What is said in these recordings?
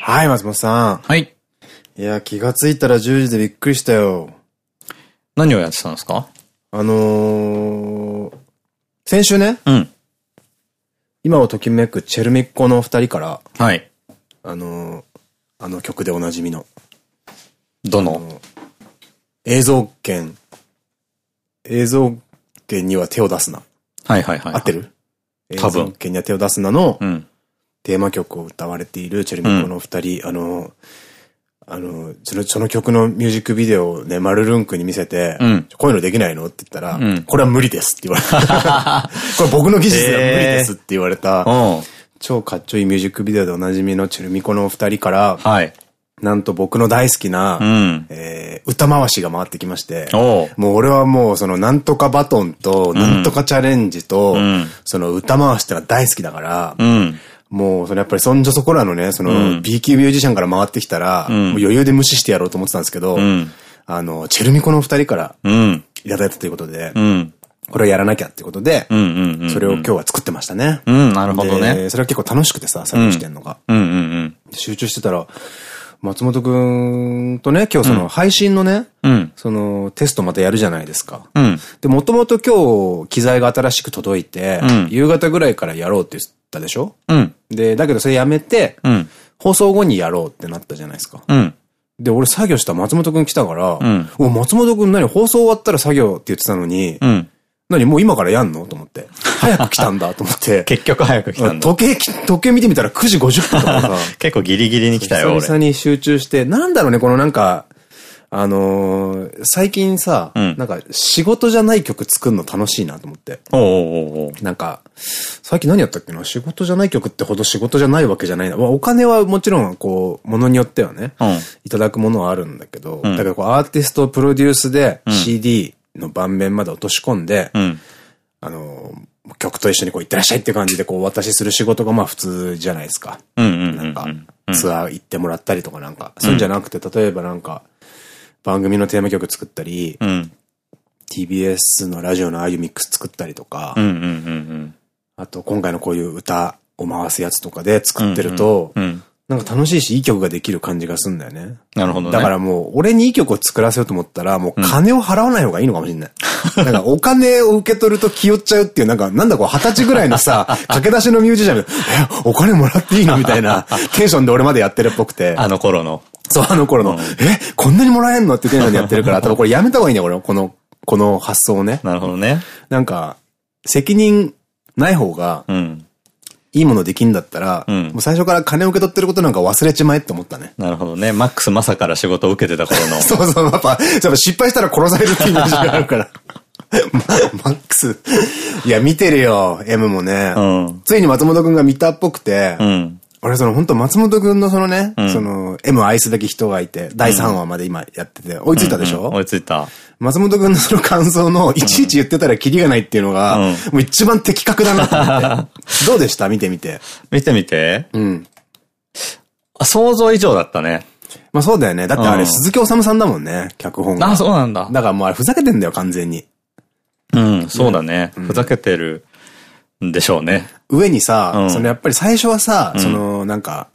はい、松本さん。はい。いや、気がついたら10時でびっくりしたよ。何をやってたんですか？あのー、先週ね、うん。今をときめくチェルミッコの二人から、はい。あのー、あの曲でおなじみの、どの？あの映像権、映像権には手を出すな。はいはいはい。合ってる？多分映像権には手を出すなのうん。テーマ曲を歌われているチェルミッコの二人、あのー、あの、その、その曲のミュージックビデオをね、マルルンクに見せて、うんこういうのできないの？って言ったら、うんこれは無理ですって言われた。これ僕の技術では無理ですって言われた、うん。超かっちょいいミュージックビデオでおなじみのチェルミコの二人から、はい。なんと僕の大好きな、うん。えー歌回しが回ってきまして。もう俺はもうそのなんとかバトンと、なんとかチャレンジと、んその歌回しってのは大好きだから、うん。もう、そのやっぱりそんじょそこらのね、その B 級ミュージシャンから回ってきたら、余裕で無視してやろうと思ってたんですけど、んあの、チェルミコの二人からうん。いただいたということで、うん。これをやらなきゃってことで。それを今日は作ってましたね。うん、なるほどね。でそれは結構楽しくてさ、作業してんのが。集中してたら、松本くんとね、今日その配信のね、うん。うん。そのテストまたやるじゃないですか。うん。で、もともと今日機材が新しく届いて、うん夕方ぐらいからやろうって言ったでしょ？うん。で、だけどそれやめて、うん。放送後にやろうってなったじゃないですか。うん。で、俺作業した松本くん来たから、んお、松本くん何？放送終わったら作業って言ってたのに、うん。何もう今からやんの？と思って。早く来たんだと思って。結局早く来たんだ。時計き、時計見てみたら9時50分とかさ。結構ギリギリに来たよ、俺。久々に集中して、なんだろうね、このなんか、あのー最近さ、んなんか仕事じゃない曲作るの楽しいなと思って。なんか、最近何やったっけな？仕事じゃない曲ってほど仕事じゃないわけじゃないな。まあお金はもちろん、こう、ものによってはね、うんいただくものはあるんだけど、んだからこう、アーティストプロデュースで CD の盤面まで落とし込んで、うん。あのー曲と一緒にこう、行ってらっしゃいって感じでこう、お渡しする仕事がまあ普通じゃないですか。なんか、ツアー行ってもらったりとかなんか、そういうんじゃなくて、例えばなんか、番組のテーマ曲作ったり、うん。TBS のラジオのああいうミックス作ったりとか、あと今回のこういう歌を回すやつとかで作ってると、うん。うん。なんか楽しいし、いい曲ができる感じがすんだよね。なるほどね。だからもう、俺にいい曲を作らせようと思ったら、もう金を払わない方がいいのかもしれない。なんかお金を受け取ると気負っちゃうっていう、なんか、なんだこう、二十歳ぐらいのさ、駆け出しのミュージシャンが、え、お金もらっていいのみたいなテンションで俺までやってるっぽくて。あの頃の。そう、あの頃の、え、こんなにもらえんの？ってテンションでやってるから、多分これやめた方がいいね、俺、この、この発想をね。なるほどね。なんか、責任ない方が、うん。いいものできんだったら、うんもう最初から金を受け取ってることなんか忘れちまえって思ったね。なるほどね。マックスまさから仕事を受けてた頃の。そうそう、やっぱ、やっぱ失敗したら殺されるっていうイメージがあるから。マ マックス。いや、見てるよ、M もね。うん。ついに松本くんが見たっぽくて、うん。俺その本当松本くんのそのね、んその M 愛すべき人がいて、第3話まで今やってて、追いついたでしょ、追いついた。松本くんのその感想のいちいち言ってたらキリがないっていうのが、うんもう一番的確だなと思って。どうでした？見てみて。見てみて。うん。あ、想像以上だったね。まあそうだよね。だってあれうん鈴木治さんだもんね、脚本が。あ、そうなんだ。だからもうあれふざけてんだよ、完全に。うん、そうだね。ふざけてるんでしょうね。上にさ、うんそのやっぱり最初はさ、そのなんか、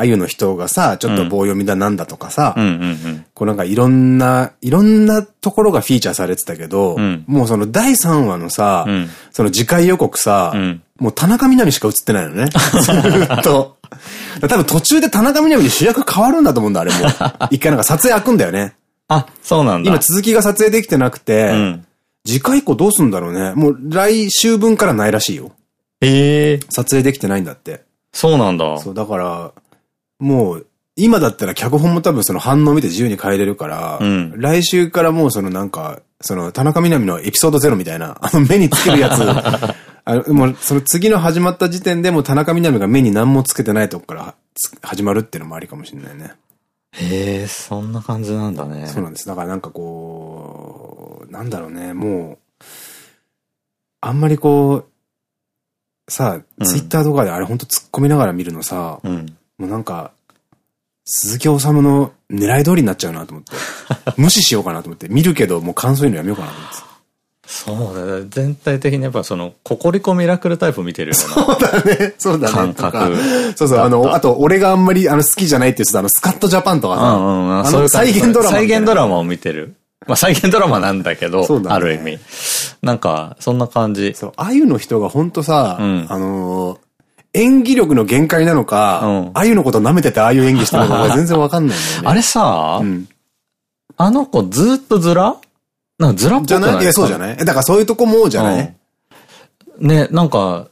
あゆの人がさ、ちょっと棒読みだなんだとかさ、うんうんうん。こうなんかいろんな、いろんなところがフィーチャーされてたけど、うんもうその第3話のさ、うんその次回予告さ、うんもう田中みな実しか映ってないのね。ずーっと。多分途中で田中みな実に主役変わるんだと思うんだ、あれもう。一回なんか撮影開くんだよね。あ、そうなんだ。今続きが撮影できてなくて、うん。次回以降どうすんだろうね。もう来週分からないらしいよ。ええ撮影できてないんだって。そうなんだ。そう、だから、もう、今だったら脚本も多分その反応見て自由に変えれるから、うん来週からもうそのなんか、その田中みな実のエピソードゼロみたいな、あの目につけるやつ、あのもうその次の始まった時点でもう田中みな実が目に何もつけてないとこからつ始まるっていうのもありかもしれないね。へえ、そんな感じなんだね。そうなんです。だからなんかこう、なんだろうね、もう、あんまりこう、さ、うんツイッターとかであれほんと突っ込みながら見るのさ、うん。もうなんか、鈴木治の狙い通りになっちゃうなと思って。無視しようかなと思って。見るけど、もう感想言うのやめようかなと思って。そうだね。全体的にやっぱその、ココリコミラクルタイプ見てるような。そうだね。そうだね。感覚。そうそう、あの、あと、俺があんまり、あの、好きじゃないって言ってた、あの、スカットジャパンとかさ。あの、再現ドラマ。再現ドラマを見てる。まあ再現ドラマなんだけど、ね、ある意味。なんか、そんな感じ。そう、あゆの人がほんとさ、うん、あのー、演技力の限界なのか、うん、あゆのこと舐めててああいう演技してるのか 全然わかんないんだよね。あれさ、うん、あの子ずっとずらなんかずらっぽくない？じゃない？いや、そうじゃない？だからそういうとこもじゃない、うん、ね、なんか、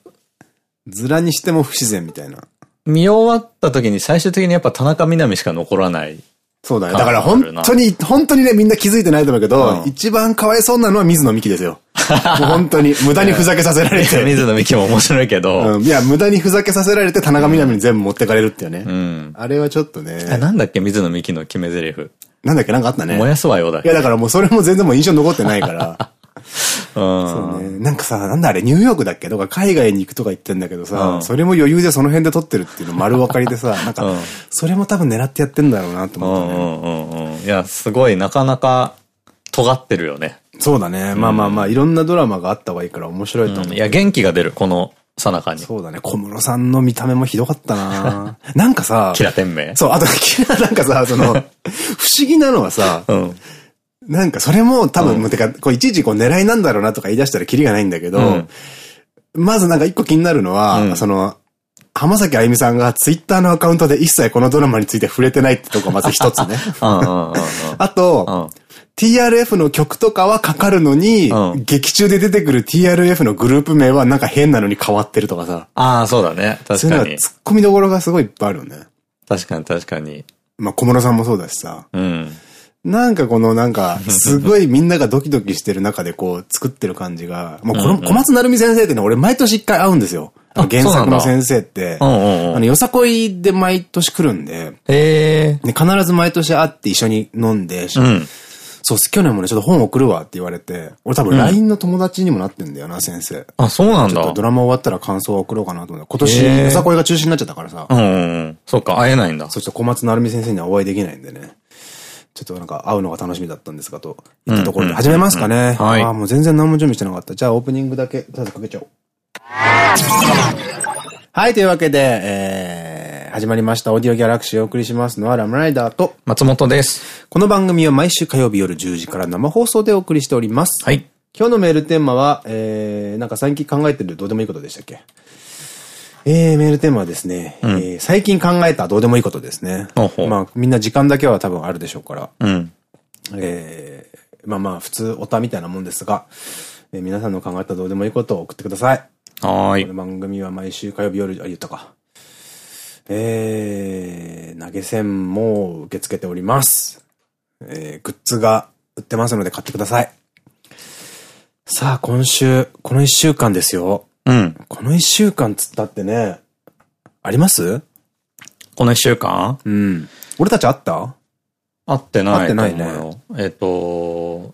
ずらにしても不自然みたいな。見終わった時に最終的にやっぱ田中みな実しか残らない。そうだね。だから本当に、本当にね、みんな気づいてないと思うけど、うん、一番かわいそうなのは水野美紀ですよ。もう本当に、無駄にふざけさせられて。水野美紀も面白いけど。うん。いや、無駄にふざけさせられて田中みな実に全部持ってかれるっていうね。うん。あれはちょっとね。え、なんだっけ水野美紀の決め台詞。なんだっけなんかあったね。燃やすわよだいや、だからもうそれも全然もう印象残ってないから。そうね。なんかさ、なんだあれ、ニューヨークだっけ？とか海外に行くとか言ってんだけどさ、うん、それも余裕でその辺で撮ってるっていうの丸分かりでさ、なんか、それも多分狙ってやってんだろうなと思ったね。いや、すごい、なかなか尖ってるよね。そうだね。まあまあまあ、いろんなドラマがあった方がいいから面白いと思う。いや、元気が出る、このさなかに。そうだね。小室さんの見た目もひどかったな なんかさ、キラ天命そう、あと、キラ、なんかさ、その、不思議なのはさ、うん、なんかそれも多分、うん、てか、こういちいちこう狙いなんだろうなとか言い出したらキリがないんだけど、うん、まずなんか一個気になるのは、うん、その、浜崎あゆみさんがツイッターのアカウントで一切このドラマについて触れてないってとこまず一つね。あと、TRF の曲とかはかかるのに、劇中で出てくる TRF のグループ名はなんか変なのに変わってるとかさ。ああ、そうだね。確かに。そういうのは突っ込みどころがすごいいっぱいあるよね。確かに確かに。まあ小室さんもそうだしさ。うん。なんかこのなんか、すごいみんながドキドキしてる中でこう作ってる感じが、もうこの小松成美先生ってね、俺毎年一回会うんですよ。原作の先生って、あの、よさこいで毎年来るんで、ね、必ず毎年会って一緒に飲んで、そう、去年もね、ちょっと本送るわって言われて、俺多分 LINE の友達にもなってんだよな、先生。あ、そうなんだ。ちょっとドラマ終わったら感想を送ろうかなと思って。今年、よさこいが中止になっちゃったからさ。うん。そっか、会えないんだ。そして小松成美先生にはお会いできないんでね。ちょっとなんか会うのが楽しみだったんですが、と言ったところで始めますかね。はい。ああ、もう全然何も準備してなかった。じゃあオープニングだけ、とりあえずかけちゃおう。はい、というわけで、えー、始まりました。オーディオギャラクシーをお送りしますのはラムライダーと松本です。この番組は毎週火曜日夜10時から生放送でお送りしております。はい。今日のメールテーマは、えー、なんか最近考えてるどうでもいいことでしたっけ？えー、メールテーマはですね、うん、えー、最近考えたどうでもいいことですね。まあ、みんな時間だけは多分あるでしょうから。うん、えー、まあまあ、普通オタみたいなもんですが、えー、皆さんの考えたどうでもいいことを送ってください。はい。この番組は毎週火曜日夜、あ、言ったか。えー、投げ銭も受け付けております。えー、グッズが売ってますので買ってください。さあ、今週、この一週間ですよ。うん。この一週間つったってね、あります？この一週間？うん。俺たち会った？会ってない。会ってないね。えっと、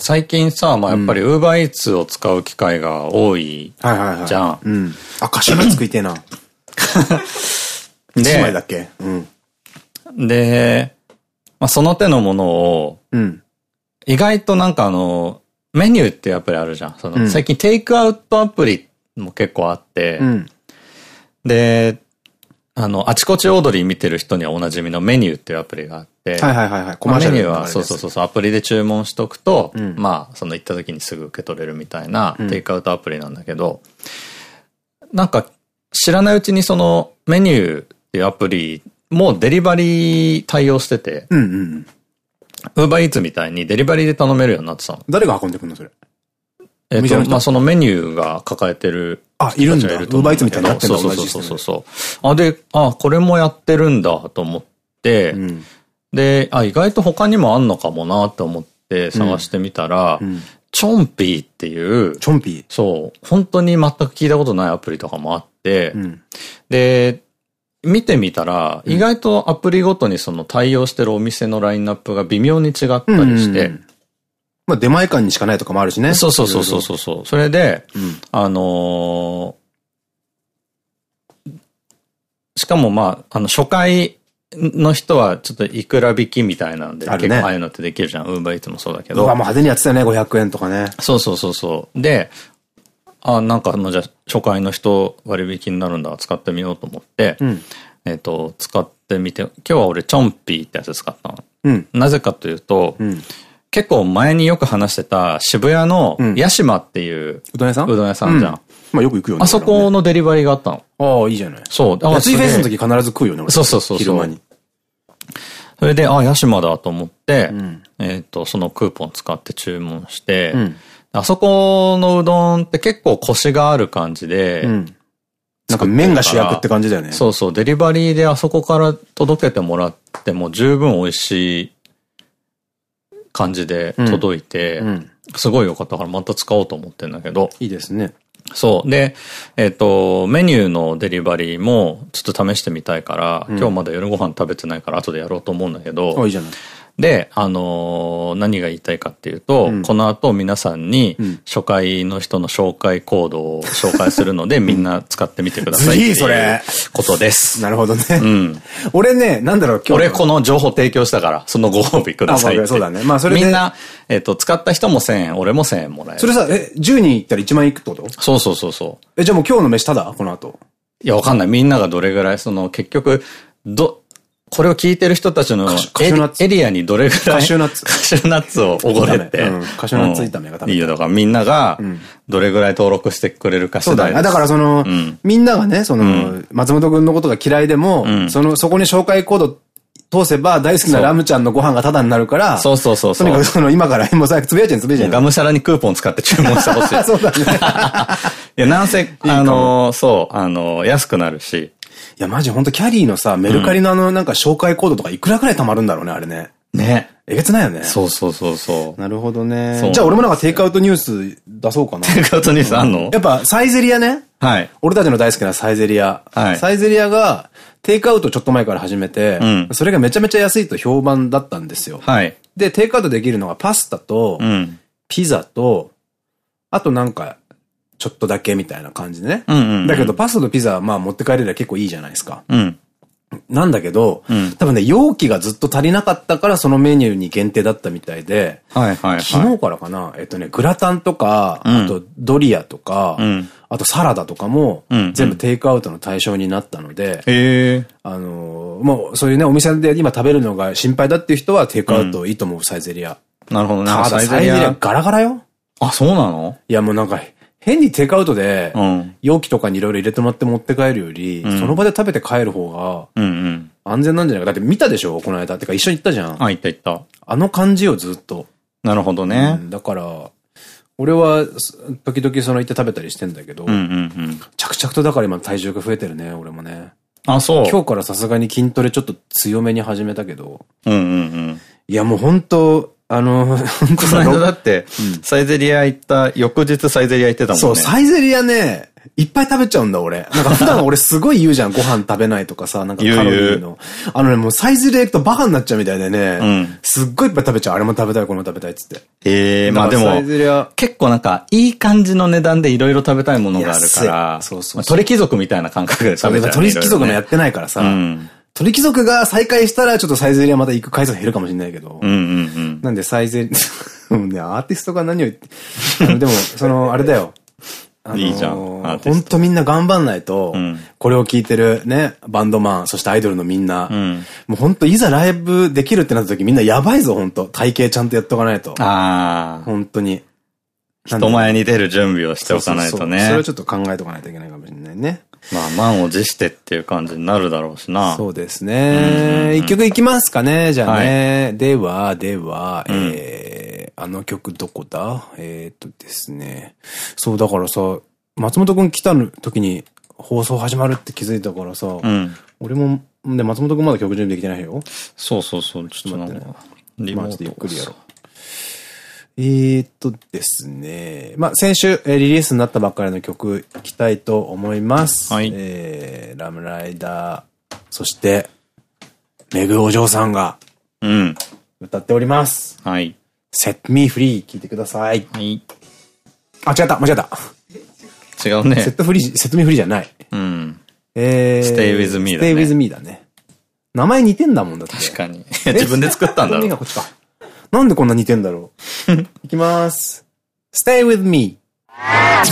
最近さ、まあやっぱりウーバーイーツを使う機会が多いじゃん。うん。あ、カシューナッツ食いてえな。で、枚だっけ？うん。で、まあその手のものを、うん。意外となんかあの、メニューっていうアプリあるじゃん。その、うん、最近テイクアウトアプリも結構あって、うん、で、あの、あちこちオードリー見てる人にはおなじみのメニューっていうアプリがあって、はいはいはいはい。メニューは、そうそうそう、アプリで注文しとくと、うん、まあ、その行った時にすぐ受け取れるみたいなテイクアウトアプリなんだけど、なんか、知らないうちにそのメニューっていうアプリもデリバリー対応してて、ウーバーイーツみたいにデリバリーで頼めるようになってたの。誰が運んでくるのそれ？えっと、まあ、そのメニューが抱えてる。あ、いるんだ。ウーバーイーツみたいになってるそうそうそうそう。あ、で、あ、これもやってるんだと思って、うん、で、あ、意外と他にもあんのかもなと思って探してみたら、うんうん、チョンピーっていう、チョンピー？そう、本当に全く聞いたことないアプリとかもあって、で、見てみたら、意外とアプリごとにその対応してるお店のラインナップが微妙に違ったりして、まあ出前館にしかないとかもあるしね。そうそうそうそうそう。それで、うん、あのー、しかもまあ、あの、初回、の人はちょっといくら引きみたいなんで、ね結構ああいうのってできるじゃん。ウーバーイーツもそうだけど。うわ、もう派手にやってたよね、500円とかね。そうそうそうそう。で、あ、なんかあの、じゃあ初回の人割引になるんだ、使ってみようと思って、うん。えっと、使ってみて、今日は俺チョンピーってやつ使ったの。うん。なぜかというと、うん。結構前によく話してた渋谷のうんヤシマっていううどん屋さん？うどん屋さんじゃん。うまあよく行くよね。あそこのデリバリーがあったの。ああ、いいじゃない。そう。だ安いフェスの時必ず食うよね、俺。そうそうそうそう昼間に。それで、あ、ヤシマだと思って、んえっと、そのクーポン使って注文して、うん。あそこのうどんって結構コシがある感じで、うん。なんか麺が主役って感じだよね。そうそう、デリバリーであそこから届けてもらっても十分美味しい感じで届いて、うん。すごい良かったからまた使おうと思ってんだけど、いいですね。そう。で、えっ、と、メニューのデリバリーもちょっと試してみたいから、今日まだ夜ご飯食べてないから後でやろうと思うんだけど、あ、いいじゃない。で、あのー何が言いたいかっていうと、うんこの後皆さんにん初回の人の紹介コードを紹介するので、みんな使ってみてくださいいうーそれことです。なるほどね。うん。俺ね、なんだろう、今日。俺この情報提供したから、そのご褒美くださいって。あそうだねまあそれでみんな、えっ、と、使った人も1000円、俺も1000円もらえる。それさ、え、10人行ったら1万円いくってこと？そうそうそうそう。え、じゃあもう今日の飯ただ？この後。いや、わかんない。みんながどれぐらい、その、結局、ど、これを聞いてる人たちのエリアにどれぐらいカシュナッツカシュナッツをおごれ って。うんカシュナッツ炒めが食べたいいいよ。だからみんながん、どれぐらい登録してくれるかそうだね。だからその、んみんながね、その、松本くんのことが嫌いでも、んその、そこに紹介コード通せば大好きなラムちゃんのご飯がタダになるから、そうそうそうそう。とにかくその、今から、もうさ、つぶやいちゃんつぶやいちゃん。がむしゃらにクーポン使って注文してほしい。そうだね。いや、なんせ、あの、そう、あの、安くなるし。いや、マジほんとキャリーのさ、メルカリのあの、なんか紹介コードとかいくらくらい貯まるんだろうね、あれね。ね。えげつないよね。そうそうそうそう。なるほどね。じゃあ俺もなんかテイクアウトニュース出そうかな。テイクアウトニュースあんの？やっぱサイゼリアね。はい。俺たちの大好きなサイゼリア。はいサイゼリアが、テイクアウトちょっと前から始めて、うんそれがめちゃめちゃ安いと評判だったんですよ。はい。で、テイクアウトできるのがパスタと、うん。ピザと、あとなんか、ちょっとだけみたいな感じでね。うんうんうんだけど、パスタとピザはまあ持って帰れれば結構いいじゃないですか。うん。なんだけど、うん多分ね、容器がずっと足りなかったからそのメニューに限定だったみたいで、はいはいはい。昨日からかな、えっとね、グラタンとか、うんあとドリアとか、うんあとサラダとかもうん、全部テイクアウトの対象になったので、へえ。あのーもうそういうね、お店で今食べるのが心配だっていう人はテイクアウトいいと思う、サイゼリア。なるほどね。ただサイゼリアガラガラよ。あ、そうなの？いやもうなんか、変にテイクアウトでう、ん。容器とかにいろいろ入れてもらって持って帰るより、んその場で食べて帰る方。が安全なんじゃないか。だって見たでしょ？この間。てか一緒に行ったじゃん。あ、いったいった。あの感じよ、ずっと。なるほどうね。んだから、俺は、す時々その行って食べたりしてんだけど。着々とだから今体重が増えてるね、俺もね。あ、そう。今日からさすがに筋トレちょっと強めに始めたけど、うんうんうん。いやもう本当あの、本当さ、この間だって、サイゼリア行った、翌日サイゼリア行ってたもんね。そう、サイゼリアね、いっぱい食べちゃうんだ、俺。なんか普段俺すごい言うじゃん、ご飯食べないとかさ、なんかカロリーの。あのね、もうサイゼリア行くとバカになっちゃうみたいでね、うんすっごいいっぱい食べちゃう。あれも食べたい、これも食べたいっつって。ええまあでもサイゼリア、結構なんか、いい感じの値段でいろいろ食べたいものがあるから、そうそう鳥貴族みたいな感覚で食べちゃう、鳥貴族のやってないからさ、うん。鳥貴族が再開したらちょっとサイゼリアまた行く回数が減るかもしれないけど、うんうんうん。なんでサイゼリア、も うね、アーティストが何を言って、でも、その、あれだよ。あのーいいじゃんほんとみんな頑張んないと、うんこれを聞いてるね、バンドマン、そしてアイドルのみんな、んもうほんといざライブできるってなった時みんなやばいぞ、ほんと。体型ちゃんとやっとかないと。ああ。本当に。人前に出る準備をしておかないとね。それをちょっと考えとかないといけないかもしれないね。まあ、満を持してっていう感じになるだろうしな。そうですね。一曲いきますかね、じゃあね。では、では、えー、あの曲どこだ？えーっとですね。そう、だからさ、松本くん来た時に放送始まるって気づいたからさ、うん。俺も、で、松本くんまだ曲準備できてないよ。そうそうそう。ちょっとなんか、リモまあちょっとゆっくりやろう。えーっとですね。まあ、先週、えーリリースになったばっかりの曲、いきたいと思います。はいえー、ラムライダー、そして、メグお嬢さんがうん。歌っております。はい。Set Me Free 聞いてください。はい。あ、違った、間違った。違うね。セットフリー、セットミフリーじゃない。うん。えー、Stay with me だね Stay with me だね。名前似てんだもんだって。確かに。自分で作ったんだろう。こっちか。なんでこんな似てんだろう。いきます。Stay with me. は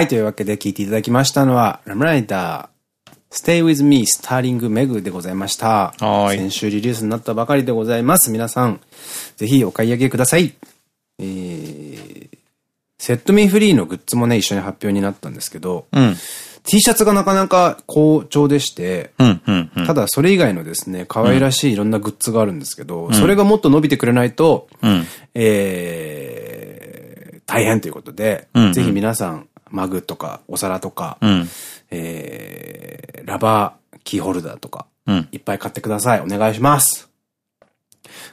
い。というわけで聞いていただきましたのは、ラムライダー、Stay with me, スターリングメグでございました。はい先週リリースになったばかりでございます。皆さん、ぜひお買い上げください。えー、セットミーフリーのグッズもね、一緒に発表になったんですけど、うん。T シャツがなかなか好調でして、うん、うん、うん。ただそれ以外のですね、可愛らしいいろんなグッズがあるんですけど、それがもっと伸びてくれないと、うん。えー、大変ということで、うんうんぜひ皆さん、マグとか、お皿とか、うん。えー、ラバーキーホルダーとか、うん。いっぱい買ってください。お願いします。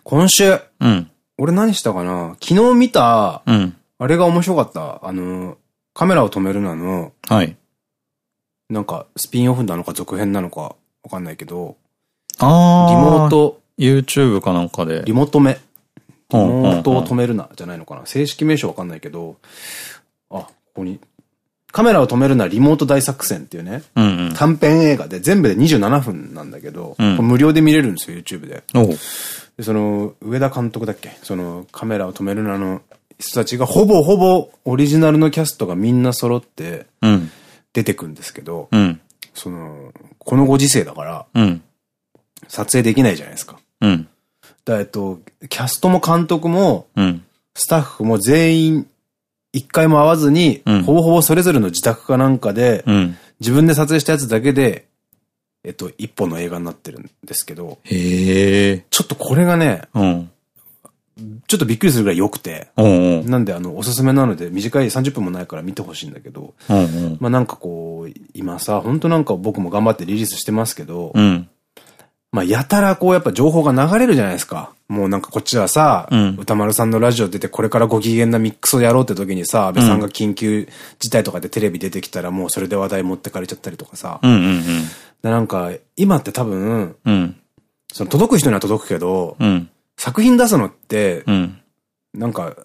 今週、うん。俺何したかな？昨日見た、うん。あれが面白かった。あの、カメラを止めるなの、はい。なんか、スピンオフなのか続編なのかわかんないけど、あー。リモー。ト、YouTube かなんかで。リモートめ。リうんモートを止めるな、じゃないのかな。正式名称わかんないけど、あ、ここに。カメラを止めるなリモート大作戦っていうね、うんうん。短編映画で全部で27分なんだけど、うん無料で見れるんですよ、YouTube で。で、その、上田監督だっけ？その、カメラを止めるなの人たちがほぼほぼオリジナルのキャストがみんな揃ってうん。出てくんですけど、うん。その、このご時世だからうん。撮影できないじゃないですか。うん。だえっと、キャストも監督もうん。スタッフも全員一回も会わずに、うんほぼほぼそれぞれの自宅かなんかで、うん。自分で撮影したやつだけで、えっと、一本の映画になってるんですけど、へえ。ちょっとこれがね、うん。ちょっとびっくりするぐらい良くて、おうおう。なんであの、おすすめなので短い30分もないから見てほしいんだけど、うんうん。まあなんかこう、今さ、本当なんか僕も頑張ってリリースしてますけど、うん。まあやたらこうやっぱ情報が流れるじゃないですか。もうなんかこっちはさ、うん歌丸さんのラジオ出てこれからご機嫌なミックスをやろうって時にさ、安倍さんが緊急事態とかでテレビ出てきたらもうそれで話題持ってかれちゃったりとかさ。なんか今って多分、うん。うん。その届く人には届くけど、うん。作品出すのって、うん。なんか、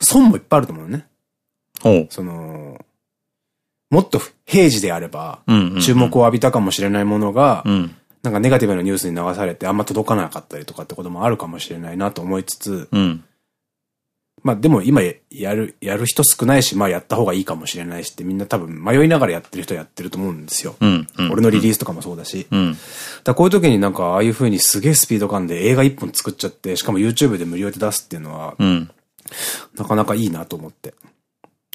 損もいっぱいあると思うね。その、もっと平時であれば、うん。注目を浴びたかもしれないものが、うん。なんかネガティブなニュースに流されてあんま届かなかったりとかってこともあるかもしれないなと思いつつ、うん。まあでも今やる、やる人少ないし、まあやった方がいいかもしれないしってみんな多分迷いながらやってる人はやってると思うんですよ。うん。俺のリリースとかもそうだし。うん。だこういう時になんかああいう風にすげえスピード感で映画一本作っちゃって、しかも YouTube で無料で出すっていうのは、うん。なかなかいいなと思って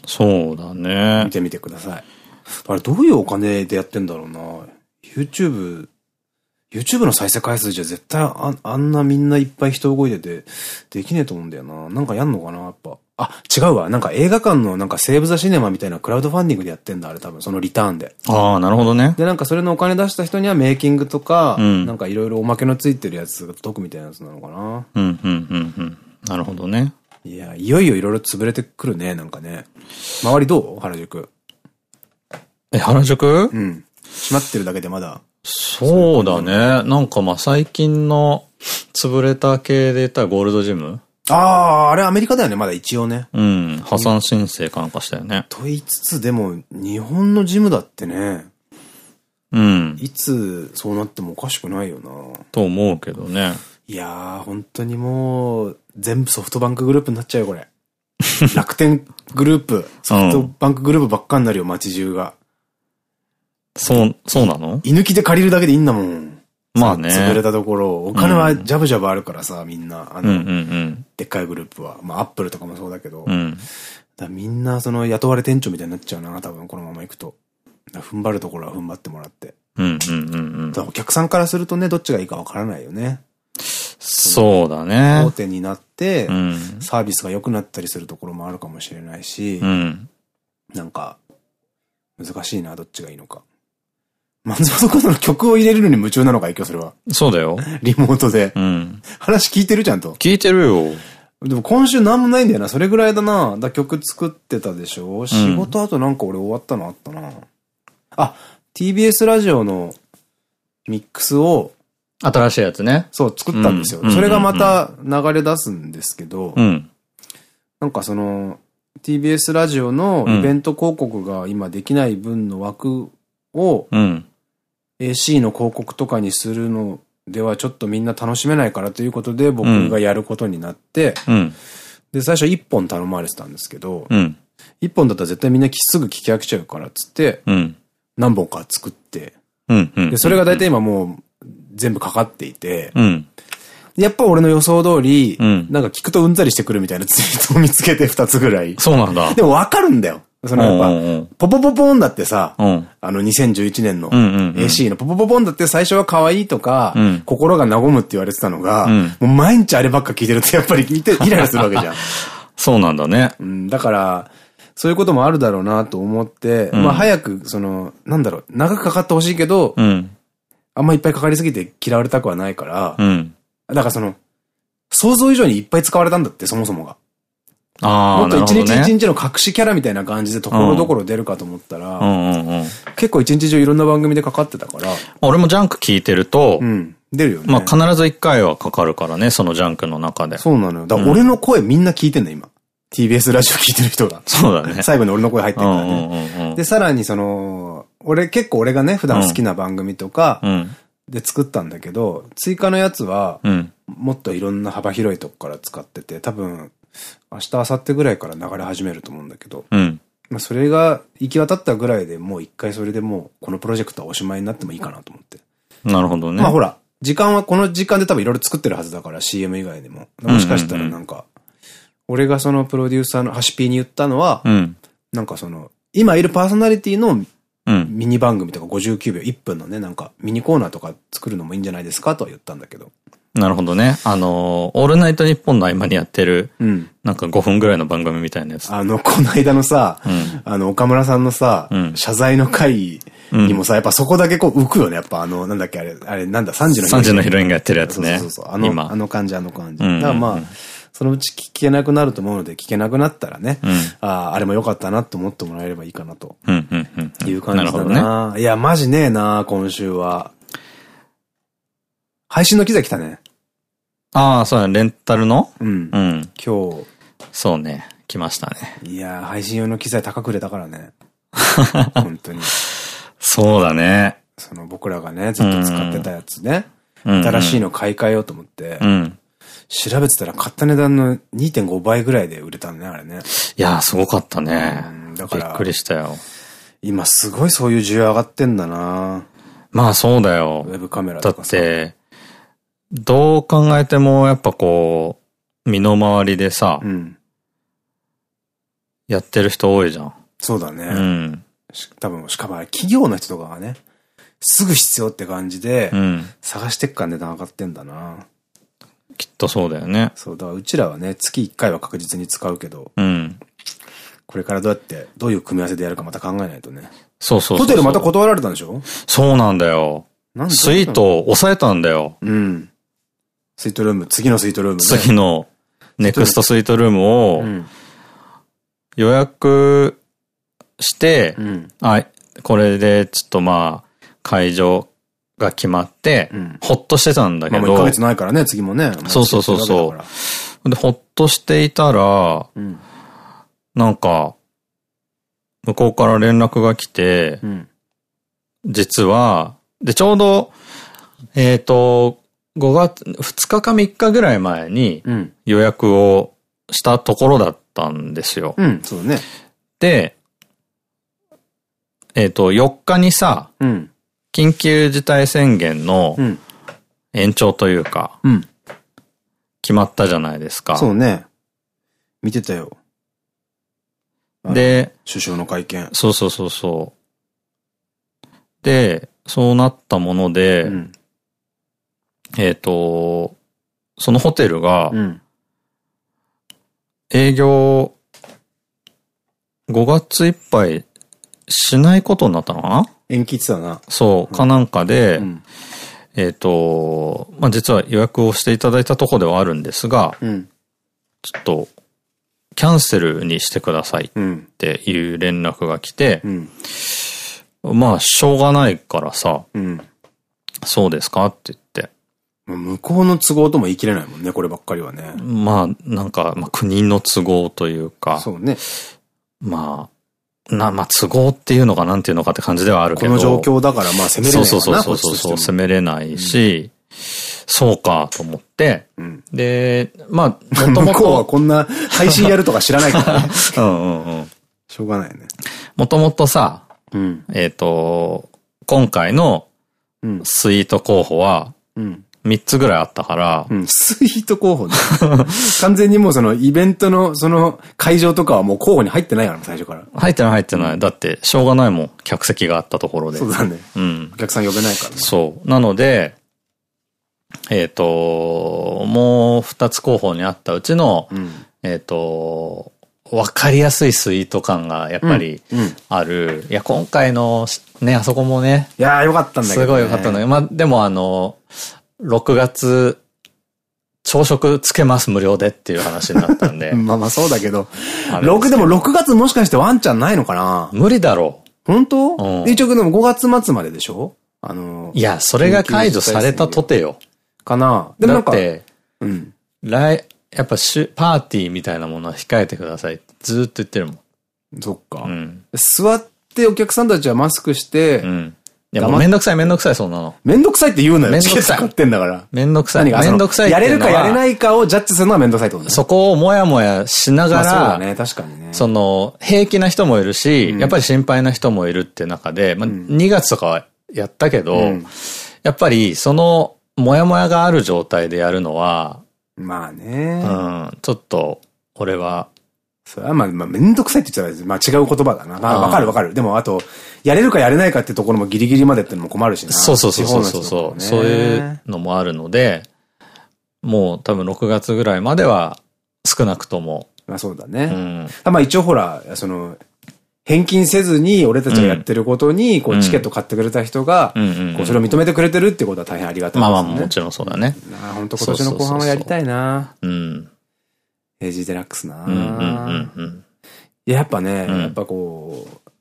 そうだね見。てみてください。あれどういうお金でやってんだろうな ?YouTube、YouTube の再生回数じゃ絶対ああんなみんないっぱい人動いててできねえと思うんだよな。なんかやんのかなやっぱ。あ、違うわ。なんか映画館のなんかセーブ・ザ・シネマみたいなクラウドファンディングでやってんだ、あれ多分。そのリターンで。ああ、なるほどね。で、なんかそれのお金出した人にはメイキングとか、うんなんかいろいろおまけのついてるやつが届くみたいなやつなのかな。うん、うん、うん、うん。なるほどね。いや、いよいよいろいろ潰れてくるね、なんかね。周りどう？原宿。え、原宿？うん。閉まってるだけでまだ。そうだね。なんかまあ最近の潰れた系で言ったらゴールドジム？ああ、あれアメリカだよね、まだ一応ね。うん。破産申請かなんかしたよね。と言いつつ、でも、日本のジムだってね、うん。いつそうなってもおかしくないよな。と思うけどね。いやー、本当にもう、全部ソフトバンクグループになっちゃうよ、これ。楽天グループ、ソフトバンクグループばっかになるよ、街中が。そう、そうなの？居抜きで借りるだけでいいんだもん。まあね潰れたところ。お金はジャブジャブあるからさ、みんな。あの。でっかいグループは。まあ、アップルとかもそうだけど。うん。らみんな、その、雇われ店長みたいになっちゃうな、多分、このまま行くと。踏ん張るところは踏ん張ってもらって。うんうんうんうんお客さんからするとね、どっちがいいかわからないよね。そうだね大。手になってう、ん。サービスが良くなったりするところもあるかもしれないしう、ん。なんか、難しいな、どっちがいいのか。松本ことの曲を入れるのに夢中なのか、今日それは。そうだよ。リモートで。うん。話聞いてるちゃんと。聞いてるよ。でも今週なんもないんだよな。それぐらいだな。だ曲作ってたでしょ、仕事あとなんか俺終わったのあったな。あ、TBS ラジオのミックスを、新しいやつね。そう、作ったんですよ。うんそれがまた流れ出すんですけど、うん。なんかその、TBS ラジオのイベント広告が今できない分の枠を、うん。AC の広告とかにするのではちょっとみんな楽しめないからということで僕がやることになって、うん、で、最初1本頼まれてたんですけど、うん、1本だったら絶対みんなすぐ聞き飽きちゃうからっつって、うん、何本か作って、で、それが大体今もう全部かかっていて、やっぱ俺の予想通り、なんか聞くとうんざりしてくるみたいなツイートを見つけて2つぐらい。そうなんだ。でもわかるんだよ。そのやっぱ、ポポポポンだってさ、あの2011年の AC のポポポポンだって最初は可愛いとか、心が和むって言われてたのが、もう毎日あればっか聞いてるとやっぱり聞いて イライラするわけじゃん。そうなんだね。だから、そういうこともあるだろうなと思って、まあ早く、その、なんだろう、長くかかってほしいけど、あんまいっぱいかかりすぎて嫌われたくはないから、だからその、想像以上にいっぱい使われたんだって、そもそもが。あもっと一日一日の隠しキャラみたいな感じでところどころ出るかと思ったら、結構一日中いろんな番組でかかってたから。俺もジャンク聞いてると、うん、出るよね。まあ必ず一回はかかるからね、そのジャンクの中で。そうなのよ。だから俺の声みんな聞いてんだ、今。TBS ラジオ聞いてる人が。そうだね。最後に俺の声入ってるからね。で、さらにその、俺結構俺がね、普段好きな番組とか、で作ったんだけど、追加のやつは、もっといろんな幅広いとこから使ってて、多分、明日、明後日ぐらいから流れ始めると思うんだけど、うん、まあそれが行き渡ったぐらいでもう一回それでもうこのプロジェクトはおしまいになってもいいかなと思って。なるほどね。まあほら、時間はこの時間で多分いろいろ作ってるはずだから CM 以外でも。もしかしたらなんか、俺がそのプロデューサーのハシピーに言ったのは、うん、なんかその、今いるパーソナリティのミニ番組とか59秒1分のね、なんかミニコーナーとか作るのもいいんじゃないですかとは言ったんだけど。なるほどね。あの、オールナイトニッポンの合間にやってる、うん、なんか5分ぐらいの番組みたいなやつ。あの、この間のさ、うん、あの、岡村さんのさ、うん、謝罪の回にもさ、やっぱそこだけこう浮くよね。やっぱあの、なんだっけ、あれ、あれ、なんだ、3時のヒロイン。3時のヒロインがやってるやつね。そうそうそう。あの、あの感じ、あの感じ。だからまあ、そのうち聞けなくなると思うので、聞けなくなったらね、うん、ああ、あれも良かったなと思ってもらえればいいかなと。いう感じだな。ね、いや、マジねえな、今週は。配信の機材来たね。ああ、そうだ、レンタルの？うん。うん。今日。そうね、来ましたね。いや配信用の機材高く売れたからね。本当に。そうだね。その僕らがね、ずっと使ってたやつね。新しいの買い替えようと思って。うん。調べてたら買った値段の2.5倍ぐらいで売れたんね、あれね。いやー、すごかったね。だから。びっくりしたよ。今すごいそういう需要上がってんだなまあそうだよ。ウェブカメラとかだって、どう考えてもやっぱこう、身の回りでさ、うん、やってる人多いじゃん。そうだね。うん。多分、しかも企業の人とかがね、すぐ必要って感じで、探してっから値段上がってんだな。きっとそうだよね。そう、だからうちらはね、月1回は確実に使うけど、うん。これからどうやって、どういう組み合わせでやるかまた考えないとね。そうそうホテルまた断られたんでしょ？そうなんだよ。スイートを抑えたんだよ。うん。スイートルーム、次のスイートルームね。次の、ネクストスイートルームを、予約して、うん、あ、これでちょっとまあ、会場が決まって、うん、ほっとしてたんだけど。まあ1ヶ月ないからね、次もね。そうそうそうそう。で、ほっとしていたら、うん、なんか、向こうから連絡が来て、うん、実は、で、ちょうど、えっ、ー、と、5月、2日か3日ぐらい前に予約をしたところだったんですよ。うん、そうね。で、えっ、ー、と、4日にさ、うん、緊急事態宣言の延長というか、うん、決まったじゃないですか。そうね。見てたよ。で、首相の会見。そうそうそうそう。で、そうなったもので、うん、えっと、そのホテルが、営業、5月いっぱいしないことになったのかな？延期ってたな。そう、かなんかで、うん、えっと、まあ、実は予約をしていただいたとこではあるんですが、うん、ちょっと、キャンセルにしてくださいっていう連絡が来て、うん、まあ、しょうがないからさ、そうですか？って言って、向こうの都合とも言い切れないもんね、こればっかりはね。まあ、なんか、まあ、国の都合というか。そうね。まあ、な、まあ、都合っていうのかなんていうのかって感じではあるけど。この状況だから、まあ、攻めれないそうそうそうそうそう、攻めれないし、そうか、と思って、うん、で、まあ、もともと。向こうはこんな配信やるとか知らないからね。うんうんうん。しょうがないね。もともとさ、うん、えっと、今回のスイート候補は、3つぐらいあったから。うん、スイート候補ね。完全にもうそのイベントのその会場とかはもう候補に入ってないから、最初から。入ってない入ってない。だってしょうがないもん。客席があったところで。そうだね。うん。お客さん呼べないから、ね、そう。なので、えっ、ー、と、もう2つ候補にあったうちの、うん、えっと、わかりやすいスイート感がやっぱりある。いや、今回のね、あそこもね。いやーよかったんだけど、ね、すごいよかったんだけど。まあ、でもあの、6月、朝食つけます無料でっていう話になったんで。まあまあそうだけど。6でも6月もしかしてワンちゃんないのかな？無理だろう。本当？うん、一応でも5月末まででしょ？あのいや、それが解除されたとてよ。かな？でもなんか。だって、うん。来、やっぱしゅ、パーティーみたいなものは控えてくださいずっと言ってるもん。そっか。うん、座ってお客さんたちはマスクして、うん、いや、もうめんどくさいめんどくさい、そんなの。めんどくさいって言うのよ。めんどくさい。買ってんだから。めんどくさい。めんどくさいやれるかやれないかをジャッジするのはめんどくさいってことそこをもやもやしながら、そうだね、確かにね。その、平気な人もいるし、やっぱり心配な人もいるって中で、まあ、2月とかはやったけど、やっぱり、その、もやもやがある状態でやるのは、まあね。うん、ちょっと、俺は、それはまあ、まあ、めんどくさいって言ったら、まあ違う言葉だな。まあ、わかるわかる。でも、あと、やれるかやれないかってところもギリギリまでってのも困るしな。そうそうそうそうそう。そういうのもあるので、もう多分6月ぐらいまでは少なくとも。まあそうだね。うん、まあ一応ほら、その、返金せずに俺たちがやってることに、こう、チケット買ってくれた人が、こう、それを認めてくれてるってことは大変ありがたいですね。まあまあもちろんそうだね。なあ、本当今年の後半はやりたいな。うん。エイジデラックスなやっぱね、うん、やっぱこう、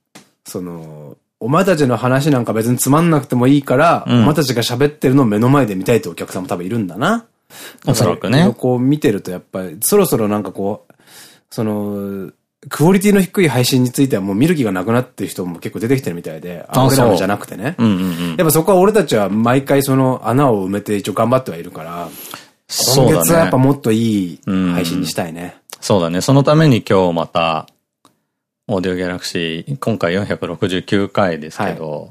その、お前たちの話なんか別につまんなくてもいいから、うん、お前たちが喋ってるのを目の前で見たいってお客さんも多分いるんだな。おそらくね。こう見てるとやっぱり、そろそろなんかこう、その、クオリティの低い配信についてはもう見る気がなくなってる人も結構出てきてるみたいで、アングラムじゃなくてね。やっぱそこは俺たちは毎回その穴を埋めて一応頑張ってはいるから、今月はやっぱもっといい配信にしたいね。そうだね。そのために今日また、オーディオギャラクシー、今回469回ですけど、はい、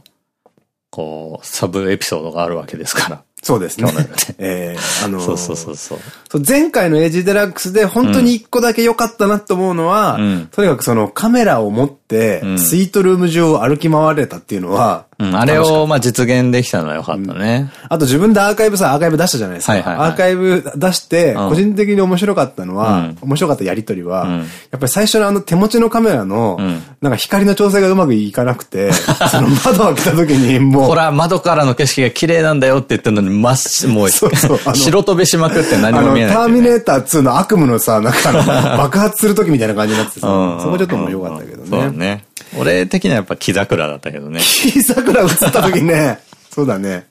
こう、サブエピソードがあるわけですから。そうですね。ええあのそうそうそうそう。前回のエイジデラックスで本当に一個だけ良かったなと思うのは、うん、とにかくそのカメラを持って、スイートルーム上を歩き回れたっていうのは、うん、あれをまあ実現できたのは良かったね、うん。あと自分でアーカイブさ、アーカイブ出したじゃないですか。アーカイブ出して、個人的に面白かったのは、面白かったやりとりは、やっぱり最初のあの手持ちのカメラの、なんか光の調整がうまくいかなくて、その窓を開けた時にもう。ほら、窓からの景色が綺麗なんだよって言ってるのに、まっし、もう、そうそう白飛びしまくって何も見えない、ターミネーター2の悪夢のさ、なんか爆発する時みたいな感じになってさ、そこちょっとも良かったけどね。そうね。俺的にはやっぱ木桜だったけどね。木桜映った時ね、そうだね。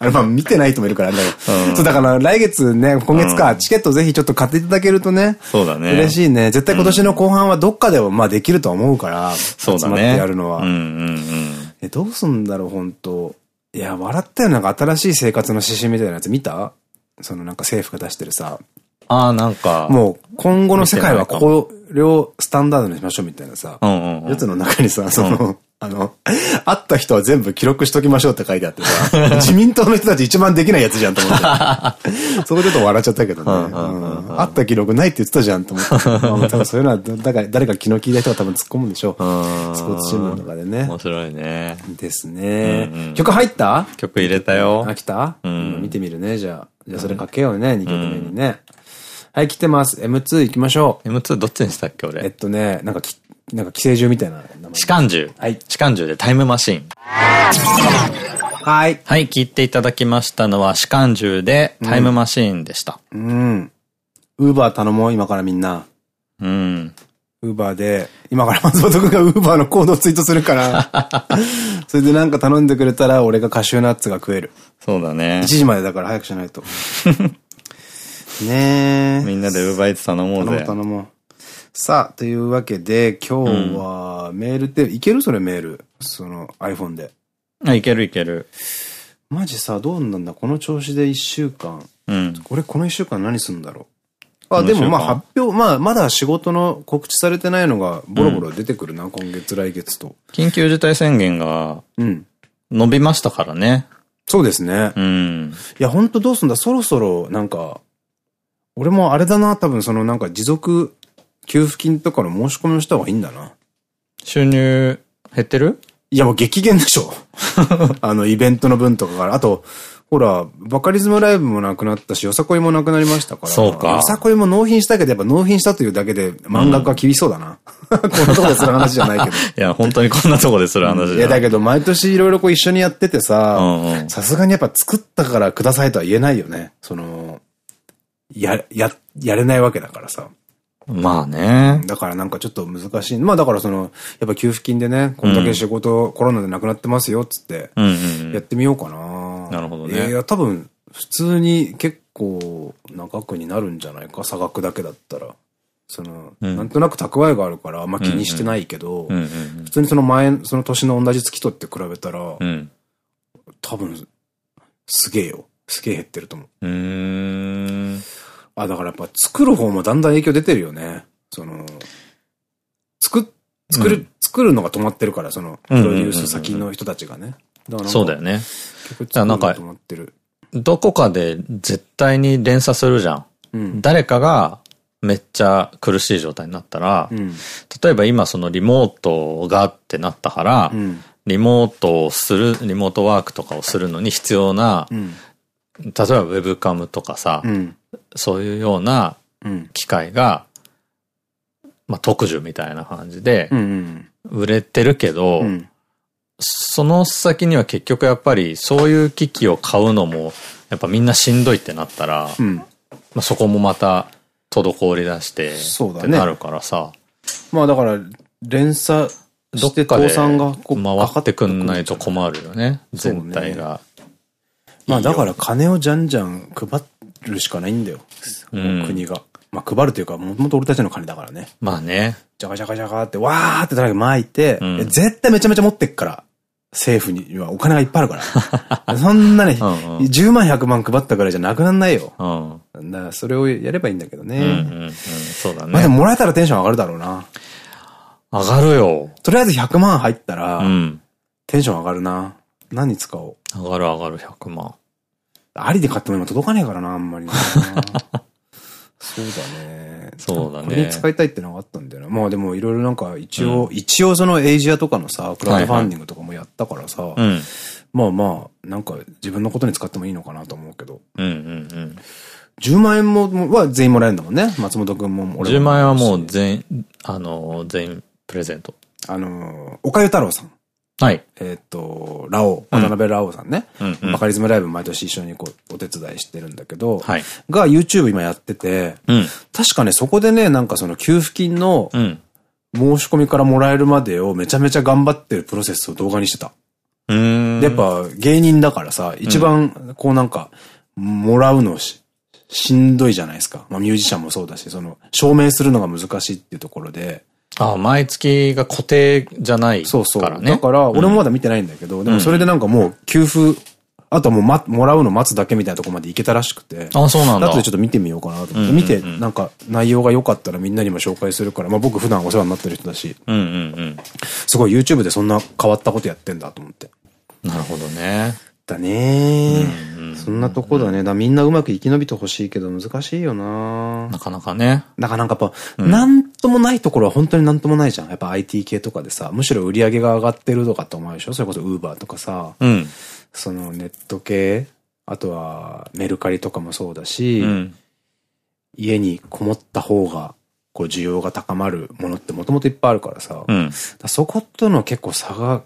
あれ、まあ見てない人もいるからあれだけど。そう、だから来月ね、今月か、チケットぜひちょっと買っていただけるとね。そうだね。嬉しいね。絶対今年の後半はどっかでもまあできると思うから。そうだね。集まってやるのは。うんうんうん。え、どうすんだろう、本当いや、笑ったよ。なんか新しい生活の指針みたいなやつ見た？そのなんか政府が出してるさ。ああ、なんか。もう、今後の世界はこれをスタンダードにしましょうみたいなさ。やつの中にさ、その、あの、会った人は全部記録しときましょうって書いてあってさ、自民党の人たち一番できないやつじゃんと思って。そこちょっと笑っちゃったけどね。会った記録ないって言ってたじゃんと思って。多 分そういうのは、だから誰か気の利いた人が多分突っ込むんでしょう。スポーツ新聞とかでね。面白いね。ですね。曲入った？曲入れたよ。あ、来た？見てみるね、じゃあ。じゃあそれかけようね、2曲目にね。はい、来てます。M2 行きましょう。M2 どっちにしたっけ、俺？えっとね、なんかき、なんか寄生獣みたいな名前。士官獣。はい。士官獣でタイムマシン。はい。はい、聞いていただきましたのは、士官獣でタイムマシンでした。うん。ウーバー頼もう、今からみんな。うん。ウーバーで、今から松本くんがウーバーのコードをツイートするから、それでなんか頼んでくれたら俺がカシューナッツが食える。そうだね。1時までだから早くしないと。ねえ。みんなでウーバーイーツ頼もうぜ。頼もう頼もう。さあ、というわけで、今日はメールって、いける？それメール。その iPhone で。あ、いけるいける。マジさ、どうなんだ？この調子で一週間。うん。俺この一週間何するんだろう？あ、でもまあ発表、まあまだ仕事の告知されてないのがボロボロ出てくるな、今月来月と。緊急事態宣言がうん。伸びましたからね。そうですね。うん。いや、ほんとどうすんだ？そろそろ、なんか、俺もあれだな、多分そのなんか持続給付金とかの申し込みをした方がいいんだな。収入減ってる？いや、もう激減でしょ。あの、イベントの分とかから。あと、ほら、バカリズムライブもなくなったし、よさこいもなくなりましたから。そうかよさこいも納品したけど、やっぱ納品したというだけで漫画家厳しそうだな。こんなとこでする話じゃないけど。いや、本当にこんなとこでする話じゃいや、だけど毎年いろいろこう一緒にやっててさうんう、んさすがにやっぱ作ったからくださいとは言えないよね。その、や、や、やれないわけだからさ。まあね。だからなんかちょっと難しい。まあだからその、やっぱ給付金でね、こんだけ仕事、コロナでなくなってますよ、っつって、うんうんうん。やってみようかな。なるほどねいや、多分、普通に結構な額になるんじゃないか、差額だけだったら。その、うんなんとなく蓄えがあるから、あんま気にしてないけど、うんうん普通にその前、その年の同じ月とって比べたら、うん。うん。多分、すげえよ。すげえ減ってると思う。うーん。あ、だからやっぱ作る方もだんだん影響出てるよね。その、作っ、作る、うん作るのが止まってるから、その、プロデュース先の人たちがね。そうだよね。結局作るのが止まってる。どこかで絶対に連鎖するじゃん。うん。誰かがめっちゃ苦しい状態になったら、うん。例えば今そのリモートがってなったから、うん。リモートをする、リモートワークとかをするのに必要な、うん。例えばウェブカムとかさ、うん。そういうようなうん。機械が、まあ特需みたいな感じでうん。売れてるけど、うん。その先には結局やっぱりそういう機器を買うのもやっぱみんなしんどいってなったら、うん。まあそこもまた滞り出してそうだねってなるからさ、まあだから、連鎖してどっかで倒産がこう回ってくんないと困るよね全体が。まあだから金をじゃんじゃん配るしかないんだよ。うん国が。まあ配るというか、もともと俺たちの金だからね。まあね。じゃかじゃかじゃかって、わーって巻いて、うんえ絶対めちゃめちゃ持ってっから。政府にはお金がいっぱいあるから。そんなね、うんうん10万100万配ったぐらいじゃなくなんないよ。うん。だからそれをやればいいんだけどね。うんうんうん。そうだね。まあでももらえたらテンション上がるだろうな。上がるよ。とりあえず100万入ったら、うん。テンション上がるな。何に使おう？上がる上がる100万。ありで買っても今届かねえからな、あんまりな。そうだね。そうだねこれに使いたいってのがあったんだよな。まあでもいろいろなんか一応、一応そのエイジアとかのさ、クラウドファンディングとかもやったからさ、うん。まあまあ、なんか自分のことに使ってもいいのかなと思うけど。うんうんうん。10万円も、もは全員もらえるんだもんね。松本くんも俺も。10万円はもう全員、あの、全員プレゼント。あの、岡ゆ太郎さん。はい。えっと、ラオウ、渡辺ラオウさんね。バカリズムライブ毎年一緒にこう、お手伝いしてるんだけど、はい。が YouTube 今やってて、うん。確かね、そこでね、なんかその給付金のうん。申し込みからもらえるまでをめちゃめちゃ頑張ってるプロセスを動画にしてた。うーん。でやっぱ芸人だからさ、一番こうなんか、もらうのし、しんどいじゃないですか。まあミュージシャンもそうだし、その、証明するのが難しいっていうところで。あ、毎月が固定じゃないそうそう。からね。だから、俺もまだ見てないんだけど、でもそれでなんかもう給付、あとはもうま、もらうの待つだけみたいなとこまで行けたらしくて。あ、そうなんだ。後でちょっと見てみようかなと思って。うんうんうん見て、なんか内容が良かったらみんなにも紹介するから、まあ僕普段お世話になってる人だし、うんうんうん。すごい YouTube でそんな変わったことやってんだと思って。なるほどね。だねそんなとこだね。だみんなうまく生き延びてほしいけど難しいよななかなかね。なかなかやっぱ、なんともないところは本当になんともないじゃん。やっぱ IT 系とかでさ、むしろ売り上げが上がってるとかって思うでしょ？それこそ Uber とかさ、うん。そのネット系、あとはメルカリとかもそうだし、うん。家にこもった方が、こう需要が高まるものってもともといっぱいあるからさ、うん。だそことの結構差が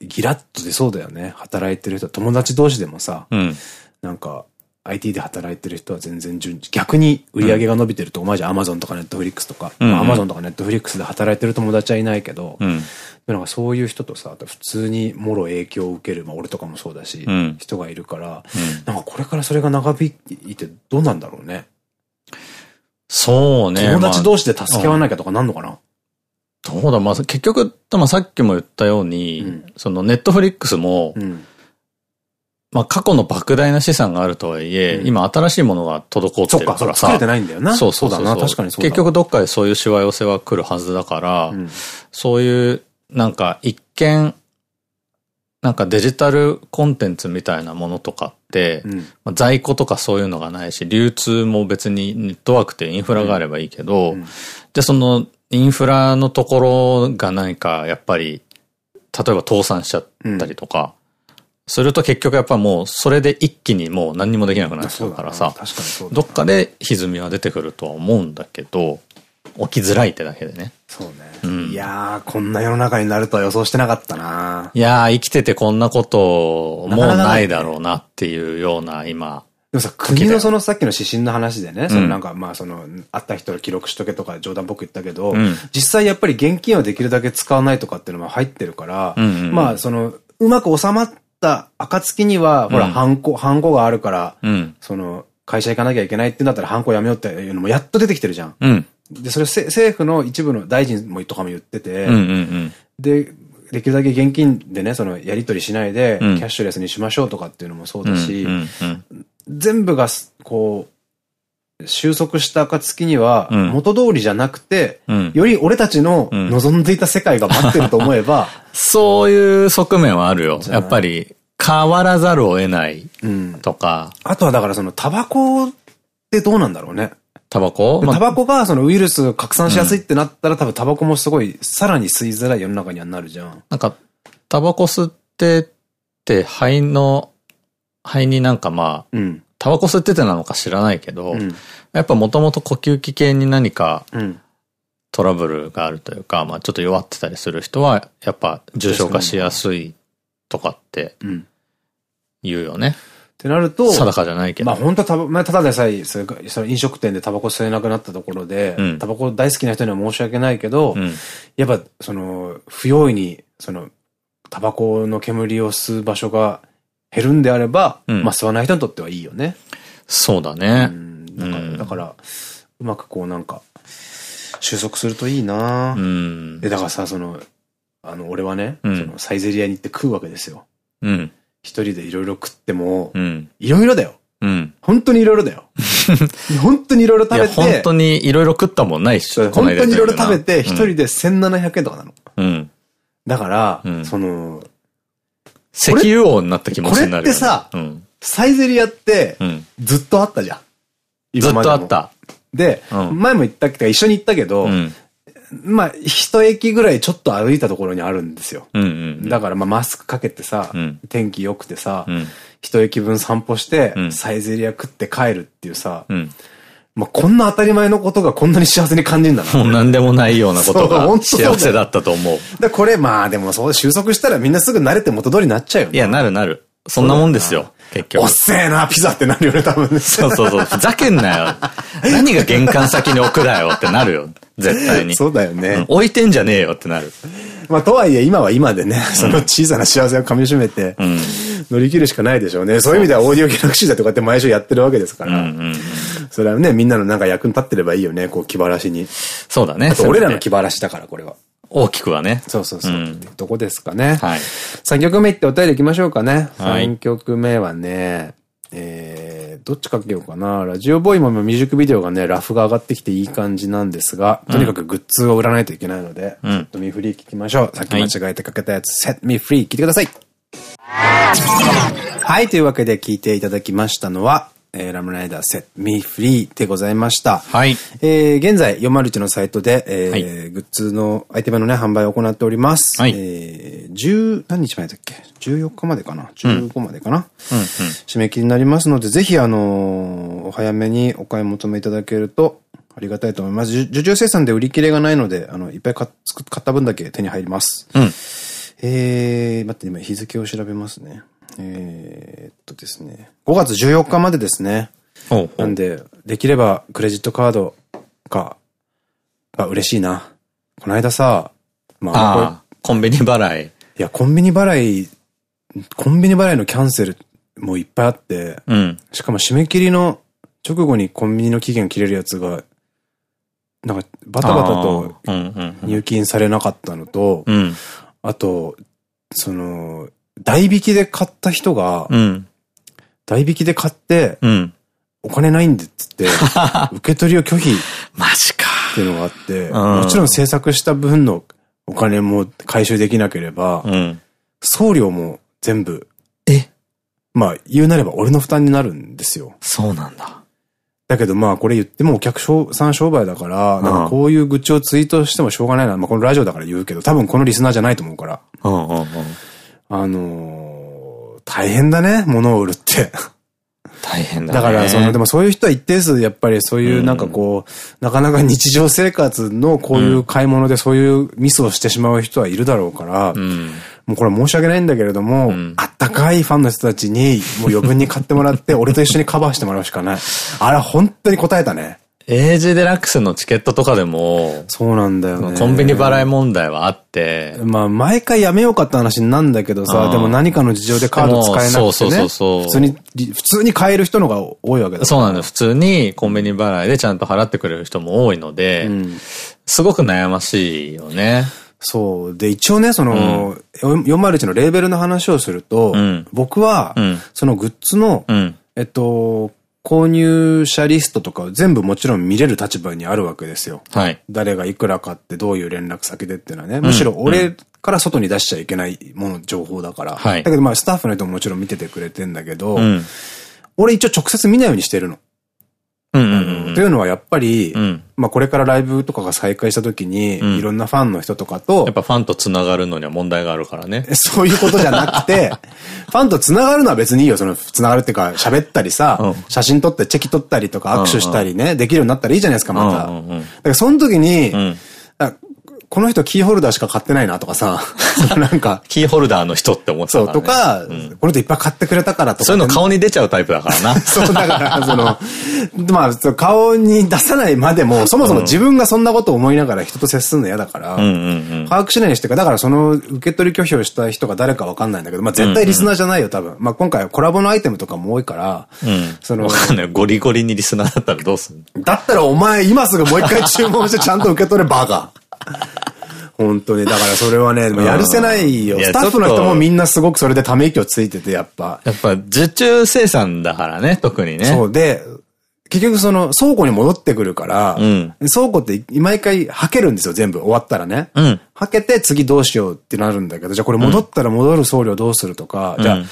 ギラッと出そうだよね。働いてる人、友達同士でもさ、うん。なんか、IT で働いてる人は全然順逆に売り上げが伸びてると、まじ Amazon とか Netflix とか、うんまあ Amazon とか Netflix で働いてる友達はいないけど、うん。なんかそういう人とさ、普通にもろ影響を受ける、まあ俺とかもそうだし、うん人がいるから、なんかこれからそれが長引いてどうなんだろうね。そうね。友達同士で助け合わなきゃとかなんのかな、どうだ、まあ、結局、まあ、さっきも言ったように、うん、そのネットフリックスも、うん、まあ、過去の莫大な資産があるとはいえ、うん、今新しいものが滞ってるからさ。そっか、作れてないんだよな。そうそうそうだな、確かにそうだ。結局どっかでそういうしわ寄せは来るはずだから、そういう、なんか一見、なんかデジタルコンテンツみたいなものとかって、うん、まあ、在庫とかそういうのがないし、流通も別にネットワークってインフラがあればいいけど、うん、じゃあそのインフラのところが何かやっぱり、例えば倒産しちゃったりとか、すると結局やっぱもうそれで一気にもう何にもできなくなっちゃうからさ、どっかで歪みは出てくるとは思うんだけど、起きづらいってだけでね。そうね。うん、いやー、こんな世の中になるとは予想してなかったないやー、生きててこんなこともうないだろうなっていうような今。でもさ、国のそのさっきの指針の話でね、うん、そのなんかまあその、会った人の記録しとけとか冗談っぽく言ったけど、うん、実際やっぱり現金をできるだけ使わないとかっていうのも入ってるから、まあその、うまく収まった暁には、ほら、ハンコ、ハンコがあるから、その、会社行かなきゃいけないってんだったらハンコやめようっていうのもやっと出てきてるじゃん。うん。で、それ政府の一部の大臣もとかも言ってて、で、できるだけ現金でね、そのやり取りしないで、キャッシュレスにしましょうとかっていうのもそうだし、全部が、こう、収束した暁には、元通りじゃなくて、うん、より俺たちの望んでいた世界が待ってると思えば、そういう側面はあるよ。やっぱり、変わらざるを得ないとか。うん、あとはだからその、タバコってどうなんだろうね。タバコ？タバコがそのウイルス拡散しやすいってなったら、多分タバコもすごい、さらに吸いづらい世の中にはなるじゃん。なんか、タバコ吸ってて、肺の、肺になんかまあ、うん、タバコ吸っててなのか知らないけど、うん、やっぱもともと呼吸器系に何か、トラブルがあるというか、まあちょっと弱ってたりする人は、やっぱ重症化しやすいとかって言うよね。ってなると、定かじゃないけど。まあ本当たば、まあただでさえ、それその飲食店でタバコ吸えなくなったところで、タバコ大好きな人には申し訳ないけど、うん、やっぱその、不用意に、その、タバコの煙を吸う場所が減るんであれば、うん、まあ吸わない人にとってはいいよね。そうだね。だから、だから、うまくこうなんか、収束するといいなうん。で、だからさ、その、あの、俺はね、そのサイゼリアに行って食うわけですよ。うん。一人でいろいろ食っても、いろいろだよ。うん。本当にいろいろだよ。本当にいろいろ食べて。本当にいろいろ食ったもんないし。本当にいろいろ食べて、一人で1700円とかなの。うん。だから、その、石油王になった気持ちになるこれってさ、サイゼリアって、ずっとあったじゃん。ずっとあった。で、前も言ったけど、一緒に行ったけど、まあ、一駅ぐらいちょっと歩いたところにあるんですよ。だからまあマスクかけてさ、うん、天気良くてさ、一、うん、駅分散歩して、サイゼリア食って帰るっていうさ、まあこんな当たり前のことがこんなに幸せに感じるんだな。もう何でもないようなことが幸せだったと思う。だこれまあでもそう収束したらみんなすぐ慣れて元通りになっちゃうよね。いや、なるなる。そんなもんですよ。結局。おっせえな、ピザってなるよね、多分ね。そうそうそう。ふざけんなよ。何が玄関先に置くだよってなるよ。絶対に。そうだよね、うん。置いてんじゃねえよってなる。まあ、とはいえ今は今でね、その小さな幸せを噛み締めて、乗り切るしかないでしょうね。そういう意味ではオーディオギャラクシーだとかって毎週やってるわけですから。それはね、みんなのなんか役に立ってればいいよね、こう気晴らしに。そうだね。あと俺らの気晴らしだから、これは。大きくはね。そうそうそう。うん、どこですかね。はい。3曲目ってお便り行きましょうかね。はい、3曲目はね、えー、どっちかけようかな。ラジオボーイもミュージックビデオがね、ラフが上がってきていい感じなんですが、とにかくグッズを売らないといけないので、うん、ちょっとミーフリー聞きましょう。さっき間違えてかけたやつ、はい、Set Me Free 聞いてください。はい、というわけで聞いていただきましたのは、えー、ラムライダー Set Me Free でございました。はい。えー、現在、401のサイトで、えー、はい、グッズのアイテムのね、販売を行っております。はい。えー、10、何日前だっけ ?14 日までかな ?15 までかな、うん、うん締め切りになりますので、ぜひ、あのー、お早めにお買い求めいただけると、ありがたいと思います。受注生産で売り切れがないので、あの、いっぱい買った分だけ手に入ります。うん。えー、待って、今日付を調べますね。えー、っとですね、5月14日までですね。なんで、できればクレジットカードが、が嬉しいな。この間さ、まあ、あコンビニ払い。いや、コンビニ払い、コンビニ払いのキャンセルもいっぱいあって、うん、しかも締め切りの直後にコンビニの期限切れるやつがなんかバタバタと入金されなかったのと、あと、その、代引きで買った人が、うん、代引きで買って、うん、お金ないんでっつって、受け取りを拒否。マジか。っていうのがあって、もちろん制作した分のお金も回収できなければ、うん、送料も全部、え？まあ、言うなれば俺の負担になるんですよ。そうなんだ。だけどまあこれ言ってもお客さん商売だから、なんかこういう愚痴をツイートしてもしょうがないな。まあこのラジオだから言うけど、多分このリスナーじゃないと思うから。あのー、大変だね、物を売るって。大変だね。だから、その、でもそういう人は一定数、やっぱりそういうなんかこう、うん、なかなか日常生活のこういう買い物でそういうミスをしてしまう人はいるだろうから、うん、もうこれ申し訳ないんだけれども、うん、あったかいファンの人たちに、もう余分に買ってもらって、俺と一緒にカバーしてもらうしかない。あれ本当に答えたね。エイジデラックスのチケットとかでも、そうなんだよね。コンビニ払い問題はあって。まあ、毎回やめようかって話なんだけどさ、でも何かの事情でカード使えなくてね。そうそうそう普通に、普通に買える人のが多いわけだそうなんだ普通にコンビニ払いでちゃんと払ってくれる人も多いので、うん、すごく悩ましいよね。そう。で、一応ね、その、うん、401のレーベルの話をすると、うん、僕は、そのグッズの、えっと、購入者リストとか全部もちろん見れる立場にあるわけですよ。はい。誰がいくら買ってどういう連絡先でっていうのはね。むしろ俺から外に出しちゃいけないもの、情報だから。はい。だけどまあスタッフの人ももちろん見ててくれてんだけど、うん、俺一応直接見ないようにしてるの。というのはやっぱり、うん、まあこれからライブとかが再開した時に、うん、いろんなファンの人とかと、やっぱファンと繋がるのには問題があるからね。そういうことじゃなくて、ファンと繋がるのは別にいいよ。その、繋がるっていうか、喋ったりさ、うん、写真撮ってチェキ撮ったりとか握手したりね、できるようになったらいいじゃないですか、また。だからその時に、この人キーホルダーしか買ってないなとかさ、なんか。キーホルダーの人って思ってたね、そう、とか、うん、この人いっぱい買ってくれたからとか。そういうの顔に出ちゃうタイプだからな。そう、だから、その、まあ、顔に出さないまでも、そもそも自分がそんなことを思いながら人と接するの嫌だから、把握しないにしてか、だからその受け取り拒否をした人が誰かわかんないんだけど、まあ絶対リスナーじゃないよ、多分。まあ今回コラボのアイテムとかも多いから、うん、その、ゴリゴリにリスナーだったらどうするだったらお前今すぐもう一回注文してちゃんと受け取れバカ。本当に。だからそれはね、やるせないよ。スタッフの人もみんなすごくそれでため息をついてて、やっぱ。やっぱ受注生産だからね、特にね。そうで、結局その倉庫に戻ってくるから、うん、倉庫って毎回はけるんですよ、全部終わったらね。うん、はけて次どうしようってなるんだけど、じゃあこれ戻ったら戻る送料どうするとか、うん、じゃあ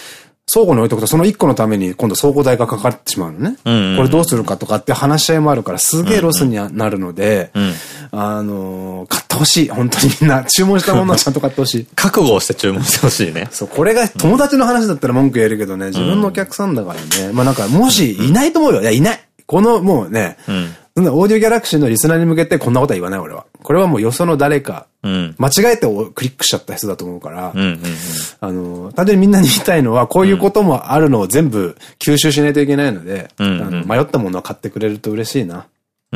倉庫に置いとくとその1個のために今度倉庫代がかかってしまうのね。これどうするかとかって話し合いもあるからすげえロスになるので、あのー、買ってほしい。本当にみんな。注文したものは ちゃんと買ってほしい。覚悟をして注文してほしいね。そう、これが友達の話だったら文句言えるけどね、自分のお客さんだからね。まあなんか、もしいないと思うよ。いや、いない。この、もうね、うんオーディオギャラクシーのリスナーに向けてこんなことは言わない俺は。これはもうよその誰か、うん、間違えてクリックしちゃった人だと思うから、あの、単純にみんなに言いたいのは、こういうこともあるのを全部吸収しないといけないので、迷ったものは買ってくれると嬉しいな。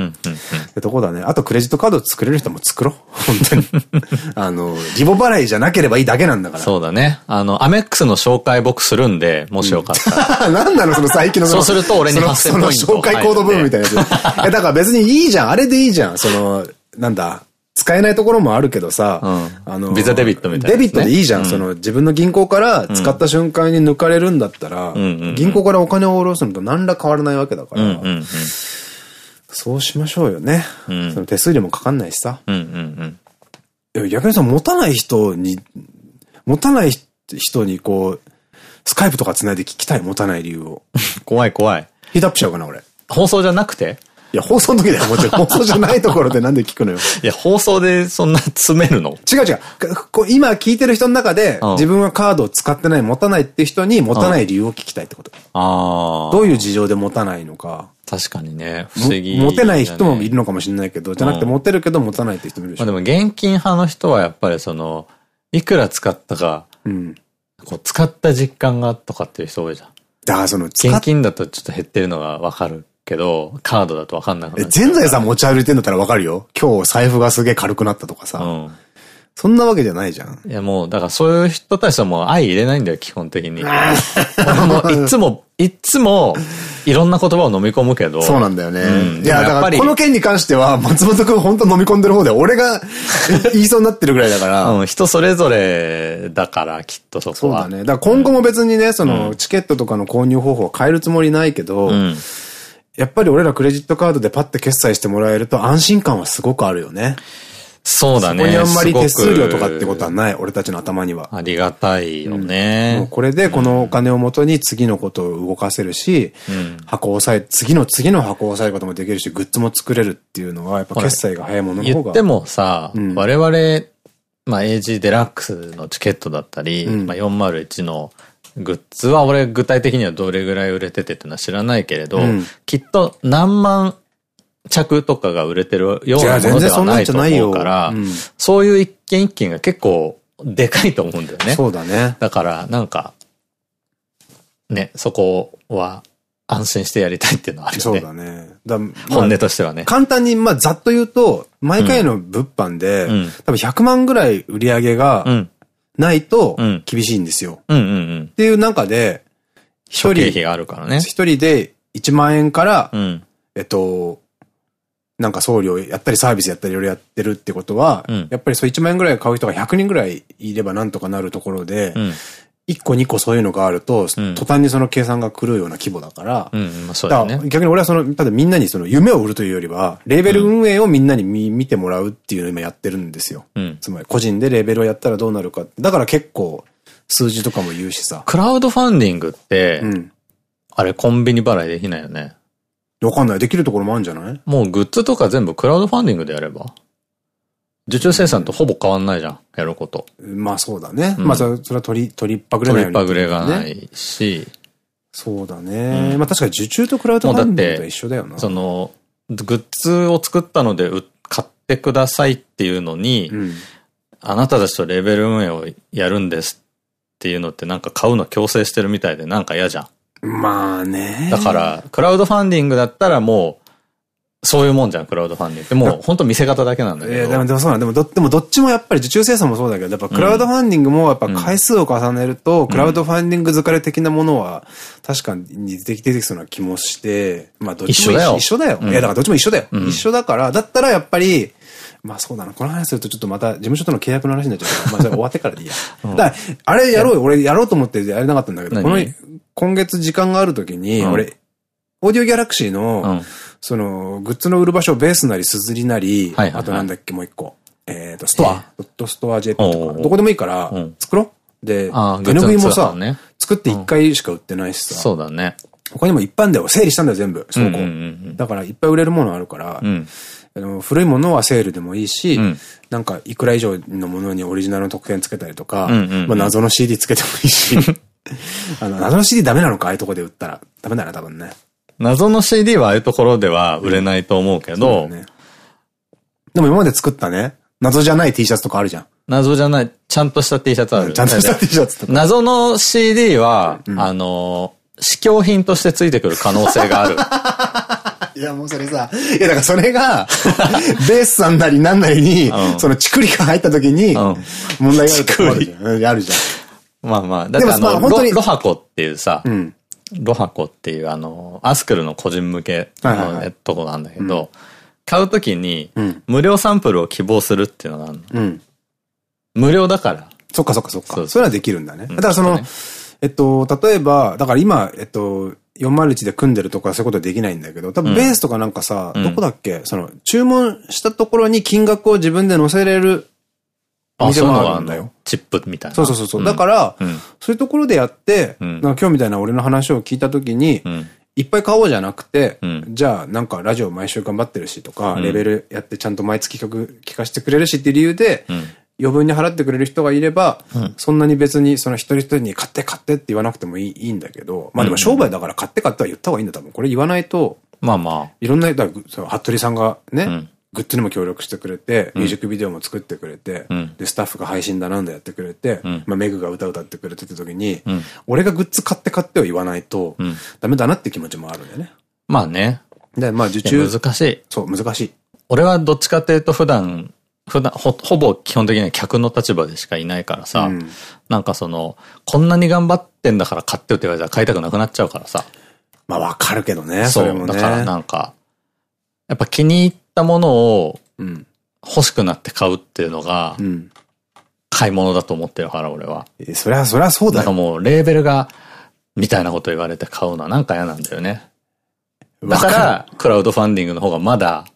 ってとこだね。あとクレジットカード作れる人も作ろう。本当に。あの、リボ払いじゃなければいいだけなんだから。そうだね。あの、アメックスの紹介僕するんで、もしよかったら。なんなのその最近のそうすると俺に8000ポイント。その紹介コードブームみたいなやつ。え、だから別にいいじゃん。あれでいいじゃん。その、なんだ。使えないところもあるけどさ、うん、あの、ビザデビットみたいな、ね、デビットでいいじゃん。うん、その、自分の銀行から使った瞬間に抜かれるんだったら、銀行からお金を下ろすのと何ら変わらないわけだから、そうしましょうよね。うん、その手数料もかかんないしさ。逆にさ、持たない人に、持たない人にこう、スカイプとか繋いで聞きたい、持たない理由を。怖い怖い。ヒートアップしちゃうかな、俺。放送じゃなくて？いや、放送の時だよ、もちろん。放送じゃないところでなんで聞くのよ。いや、放送でそんな詰めるの？違う違う。今聞いてる人の中で、うん、自分はカードを使ってない、持たないって人に持たない理由を聞きたいってこと。ああ。どういう事情で持たないのか。確かにね、不思議、ね、持てない人もいるのかもしれないけど、じゃなくて持てるけど持たないって人もいるし。まあでも現金派の人はやっぱりその、いくら使ったか、うん、こう使った実感がとかっていう人多いじゃん。だからその、現金だとちょっと減ってるのがわかるけど、カードだとわかんなくなる。全財産持ち歩いてんだったらわかるよ。今日財布がすげえ軽くなったとかさ。うんそんなわけじゃないじゃん。いやもう、だからそういう人たちはもう相入れないんだよ、基本的に。俺もいつも、いつも、いろんな言葉を飲み込むけど。そうなんだよね。うんいや、だからこの件に関しては、松本くん本当飲み込んでる方で、俺が 言いそうになってるぐらいだから。うん、人それぞれだから、きっとそこは。そうだね。だから今後も別にね、その、チケットとかの購入方法を変えるつもりないけど、うん。やっぱり俺らクレジットカードでパッて決済してもらえると安心感はすごくあるよね。そうだね。そこにあんまり手数料とかってことはない、俺たちの頭には。ありがたいよもうね。これでこのお金をもとに次のことを動かせるし、うん箱を押さえ、次の次の箱を押さえることもできるし、グッズも作れるっていうのは、やっぱ決済が早いものの方が。言ってもさ、うん我々、まあ AG デラックスのチケットだったり、うんまあ401のグッズは俺具体的にはどれぐらい売れててっていうのは知らないけれど、うんきっと何万着とかが売れてるようなものではないと思うから、うんそういう一件一件が結構でかいと思うんだよね。そうだね。だから、なんか、ね、そこは安心してやりたいっていうのはあるよね。そうだね。だまあ本音としてはね。簡単に、まあ、ざっと言うと、毎回の物販で、うん多分100万ぐらい売り上げうがん。ないとうん厳しいんですよ。っ。ていう中で、一人、諸経費があるからね。一人で1万円から、うん。えっと、なんか送料やったりサービスやったりいろいろやってるってことは、うんやっぱりそう1万円ぐらい買う人が100人ぐらいいればなんとかなるところで、うん。1個2個そういうのがあると、うん途端にその計算が狂うような規模だから、逆に俺はその、ただみんなにその夢を売るというよりは、レーベル運営をみんなに見,、見てもらうっていうのを今やってるんですよ。うん。つまり個人でレーベルをやったらどうなるか。だから結構数字とかも言うしさ。クラウドファンディングって、うん。あれコンビニ払いできないよね。わかんない。できるところもあるんじゃない？もうグッズとか全部クラウドファンディングでやれば。受注生産とほぼ変わんないじゃん。やること。まあそうだね。うんまあそれは取り、取りっぱぐれないように取りっぱぐれがなね。いし、そうだね。うんまあ確かに受注とクラウドファンディングと一緒だよな。その、グッズを作ったのでう買ってくださいっていうのに、うん。あなたたちとレベル運営をやるんですっていうのってなんか買うの強制してるみたいでなんか嫌じゃん。まあね。だから、クラウドファンディングだったらもう、そういうもんじゃん、クラウドファンディングって。もう、本当見せ方だけなんだけど。えでも、でもそうなんでもど、でもどっちもやっぱり受注生産もそうだけど、やっぱクラウドファンディングもやっぱ回数を重ねると、クラウドファンディング疲れ的なものは、確かに出てきてそうな気もして、まあどっちも一緒だよ一緒だよ。うんいや、だからどっちも一緒だよ。うん一緒だから、だったらやっぱり、まあそうだな。この話するとちょっとまた事務所との契約の話になっちゃうから、まあそれ終わってからでいいや。だから、あれやろうよ。俺やろうと思ってやれなかったんだけど、何？この、今月時間がある時に、うん俺、オーディオギャラクシーの、うん。その、グッズの売る場所、ベースなり、すずりなり、あとなんだっけ、もう一個。えっと、ストア、ドットストア JP とか、どこでもいいからうん、作ろう。で、手拭いもさ、ね。作って一回しか売ってないしさ、そうだね。他にもいっぱいあんだよ。整理したんだよ、全部、倉庫うんうんうん。だから、いっぱい売れるものあるから、うん。あの古いものはセールでもいいし、うんなんか、いくら以上のものにオリジナルの特典つけたりとか、うんうんうんまあ、謎の CD つけてもいいし、あの、謎の CD ダメなのか、ああいうとこで売ったら。ダメだな、多分ね。謎の CD はああいうところでは売れないと思うけそうどだ、ねでも今まで作ったね、謎じゃない T シャツとかあるじゃん。謎じゃない、ちゃんとした T シャツある。ちゃんとした T シャツとか。謎の CD は、あの、試供品としてついてくる可能性がある。いや、もうそれさ、いや、だからそれが、ベースさんなりなんなりに、うんそのチクリが入った時に、うん問題があるとこあるじゃん。うんあるじまあまあ、だってあの、ロロハコっていうさ、ゃん。うん。ロハコっていうあの、アスクルの個人向けのとこなんだけど、買うときにうん、無料サンプルを希望するっていうのがあるの。うん。無料だから。そっかそっかそっか。それはできるんだね。うんだからそのね、えっと、例えば、だから今、えっと、401で組んでるとこはそういうことはできないんだけど、多分ベースとかなんかさ、うんどこだっけ？その、注文したところに金額を自分で載せれるあ、店もあるんだよ。チップみたいな。そうそうそうそう。んだから、うん。そういうところでやって、うんなんか今日みたいな俺の話を聞いたときに、うん。いっぱい買おうじゃなくて、うんじゃあなんかラジオ毎週頑張ってるしとか、うんレベルやってちゃんと毎月曲聞かせてくれるしっていう理由で、うん。余分に払ってくれる人がいれば、うんそんなに別にその一人一人に買って買ってって言わなくてもいいいいんだけど、まあでも商売だから買って買っては言った方がいいんだ多分。これ言わないと、まあまいろんな、だその服部さんがね、うんグッズにも協力してくれて、ミュージックビデオも作ってくれて、うんで、スタッフが配信だなんだやってくれて、うんまあメグが歌歌ってくれてって時に、うん俺がグッズ買って買っては言わないと、うんダメだなって気持ちもあるんだよね。あ。まあね。で、まあ受注、難しい。そう、難しい。俺はどっちかっていうと普段普段ほ、ほぼ基本的には客の立場でしかいないからさ、うん、なんかその、こんなに頑張ってんだから買ってよって言われたら買いたくなくなっちゃうからさ。まあわかるけどね、そう、ね、だからなんか、やっぱ気に入ったものを欲しくなって買うっていうのが、買い物だと思ってるから、俺は。え、そりゃ、そりゃそうだよ。なんかもう、レーベルが、みたいなこと言われて買うのはなんか嫌なんだよね。だから、クラウドファンディングの方がまだ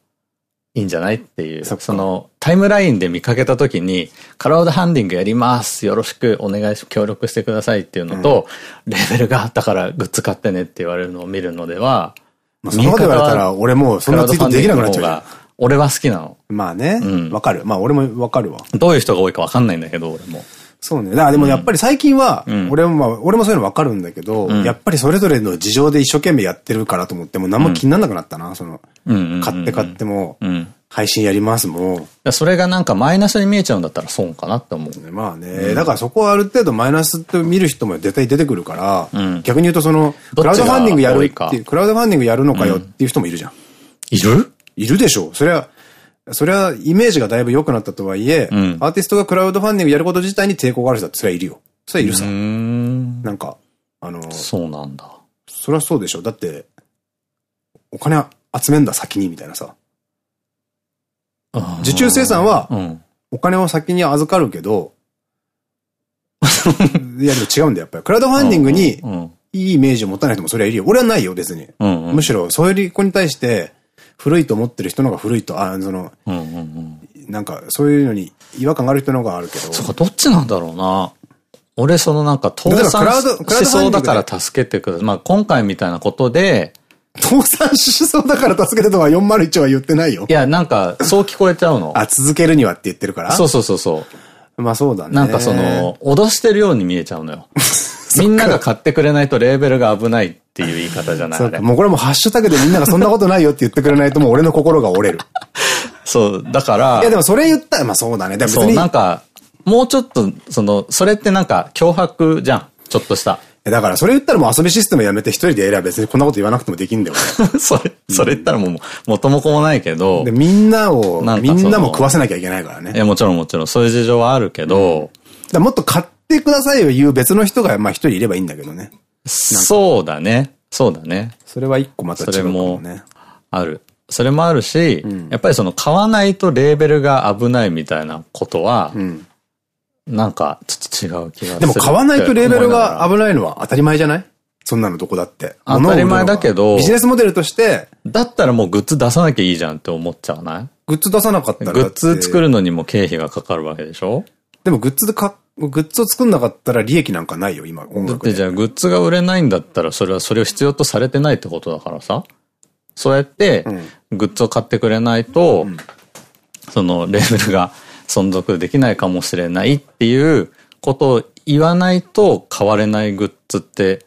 いいんじゃない？っていう。その、タイムラインで見かけた時に、クラウドファンディングやります。よろしくお願いし、協力してくださいっていうのと、うん、レベルがあったからグッズ買ってねって言われるのを見るのでは、まあ、そのまで言われたら、俺もうそんなツイートできなくなっちゃう。俺は好きなの。まあね。わ、かる。まあ俺もわかるわ。どういう人が多いかわかんないんだけど、俺も。そうね。だからでもやっぱり最近は、俺もまあ、俺もそういうのわかるんだけど、やっぱりそれぞれの事情で一生懸命やってるからと思っても何も気にならなくなったな、その、買って買っても、配信やりますもん。それがなんかマイナスに見えちゃうんだったら損かなって思う。まあね。だからそこはある程度マイナスって見る人も絶対出てくるから、逆に言うとその、クラウドファンディングやるって、クラウドファンディングやるのかよっていう人もいるじゃん。いる？いるでしょ。それは、それはイメージがだいぶ良くなったとはいえ、うん、アーティストがクラウドファンディングやること自体に抵抗がある人ってそれはいるよ。それはいるさ。んなんか、あの、そうなんだ。そりゃそうでしょ。だって、お金集めんだ先にみたいなさ。受注生産は、お金を先に預かるけど、いやでも違うんだよ、やっぱり。クラウドファンディングに、いいイメージを持たない人もそれはいるよ。俺はないよ、別に。むしろ、そういう子に対して、古いと思ってる人のが古いと、あ、その、なんか、そういうのに違和感がある人のがあるけど。そうか、どっちなんだろうな。俺、そのなんか、倒産しそうだから助けてください。まあ、今回みたいなことで、倒産しそうだから助けてとは401は言ってないよ。いや、なんか、そう聞こえちゃうの。あ、続けるにはって言ってるから？そうそうそうそう。まあそうだね。なんかその、脅してるように見えちゃうのよ。みんなが買ってくれないとレーベルが危ないっていう言い方じゃないもうこれもハッシュタグでみんながそんなことないよって言ってくれないともう俺の心が折れる。そう、だから。いやでもそれ言ったら、まあそうだね。でもそう、なんか、もうちょっと、その、それってなんか脅迫じゃん。ちょっとした。だからそれ言ったらもう遊びシステムやめて一人でやれば別にこんなこと言わなくてもできんだよ。それ、それ言ったらもう、元も子もないけど。で、みんなを、みんなも食わせなきゃいけないからね。もちろんもちろん、そういう事情はあるけど。うん、もっと買ってくださいよ言う別の人が、まあ一人いればいいんだけどね。そうだね。そうだね。それは一個また違うかもね。ある。それもあるし、うん、やっぱりその買わないとレーベルが危ないみたいなことは、うん、なんかちょっと違う気がする。でも買わないとレーベルが危ないのは当たり前じゃない？そんなのどこだって。当たり前だけど、ビジネスモデルとして、だったらもうグッズ出さなきゃいいじゃんって思っちゃわない？グッズ出さなかったらグッズ作るのにも経費がかかるわけでしょ？でもグッズでか、グッズを作んなかったら利益なんかないよ、今、音楽だってじゃあグッズが売れないんだったらそれはそれを必要とされてないってことだからさ。そうやって、グッズを買ってくれないと、うん、そのレーベルが存続できないかもしれないっていうことを言わないと買われないグッズって、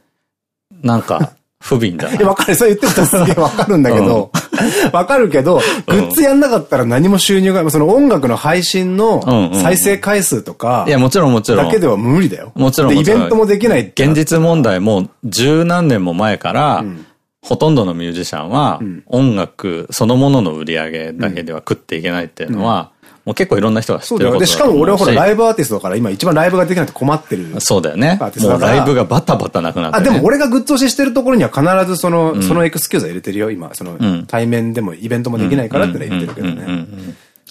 なんか、不憫だな。わかる。そう言ってる人すげえわかるんだけど、わ、かるけど、グッズやんなかったら何も収入が、その音楽の配信の再生回数とか、いや、もちろんもちろん。だけでは無理だよ。もちろん。イベントもできない現実問題も十何年も前から、うんほとんどのミュージシャンは、音楽そのものの売り上げだけでは食っていけないっていうのは、もう結構いろんな人が知ってるこしかも俺はほらライブアーティストだから今一番ライブができなくて困ってる。そうだよね。もうライブがバタバタなくなって、あ、でも俺がグッズ押ししてるところには必ずその、そのエクスキューズは入れてるよ、今。その、対面でもイベントもできないからって言ってるけどね。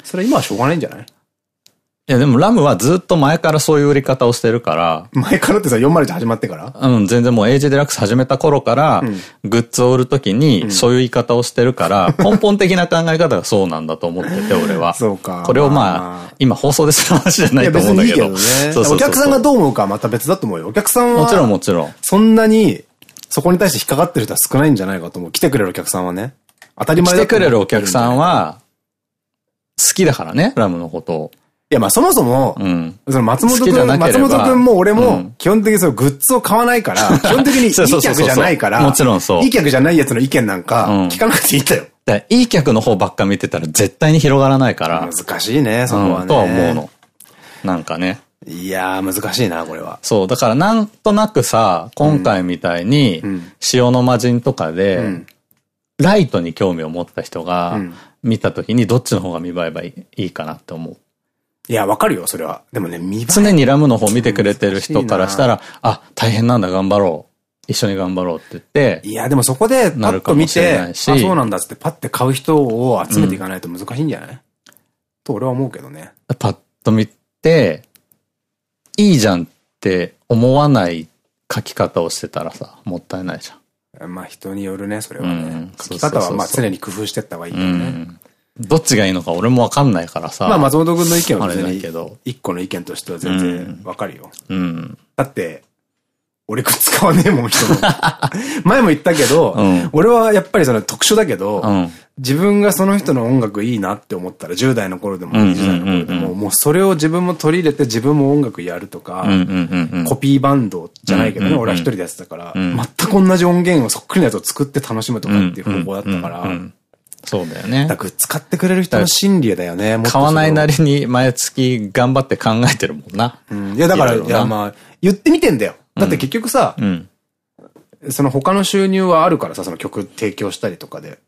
それ今はしょうがないんじゃない？いやでもラムはずっと前からそういう売り方をしてるから。前からってさ、401始まってから？うん、全然もうエイジデラックス始めた頃から、グッズを売るときにそういう言い方をしてるから、根本的な考え方がそうなんだと思ってて、俺は。そうか。これをまあ、今放送でする話じゃないと思うんだけど。いいけどね。そうそうお客さんがどう思うかはまた別だと思うよ。お客さんは。もちろんもちろん。そんなに、そこに対して引っかかってる人は少ないんじゃないかと思う。来てくれるお客さんはね。当たり前だ来てくれるお客さんは、好きだからね、ラムのことを。いや、まあそもそも、うん、その松本くん、松本くんも俺も、基本的にそのグッズを買わないから、基本的にいい客じゃないから、もちろんそう。いい客じゃないやつの意見なんか、聞かなくていいんだよ。いい客の方ばっか見てたら絶対に広がらないから。難しいね、そこはね。とは思うの。なんかね。いやー、難しいな、これは。そう、だからなんとなくさ、今回みたいに、塩の魔人とかで、ライトに興味を持った人が、見たときにどっちの方が見栄えばいいかなって思う。いや、わかるよ、それは。でもね、見。常にラムの方見てくれてる人からしたら、あ、大変なんだ、頑張ろう。一緒に頑張ろうって言って。いや、でもそこで、パッと見て、あ、そうなんだっつって、パッて買う人を集めていかないと難しいんじゃない、うん、と俺は思うけどね。パッと見て、いいじゃんって思わない書き方をしてたらさ、もったいないじゃん。まあ人によるね、それはね。書き方はまあ常に工夫してった方がいいけどね。うんどっちがいいのか俺もわかんないからさ。まあ松本君の意見は別に、一個の意見としては全然わかるよ。うん。だって、俺使わねえもん、人の。前も言ったけど、うん、俺はやっぱりその特殊だけど、うん、自分がその人の音楽いいなって思ったら、10代の頃でも20代の頃でも、もうそれを自分も取り入れて自分も音楽やるとか、コピーバンドじゃないけどね、俺は一人でやってたから、全く同じ音源をそっくりなやつを作って楽しむとかっていう方法だったから、そうだよね。だから使ってくれる人の心理だよね。買わないなりに毎月頑張って考えてるもんな。うん、いやだから、いやまあ、言ってみてんだよ。だって結局さ、うん、その他の収入はあるからさ、その曲提供したりとかで。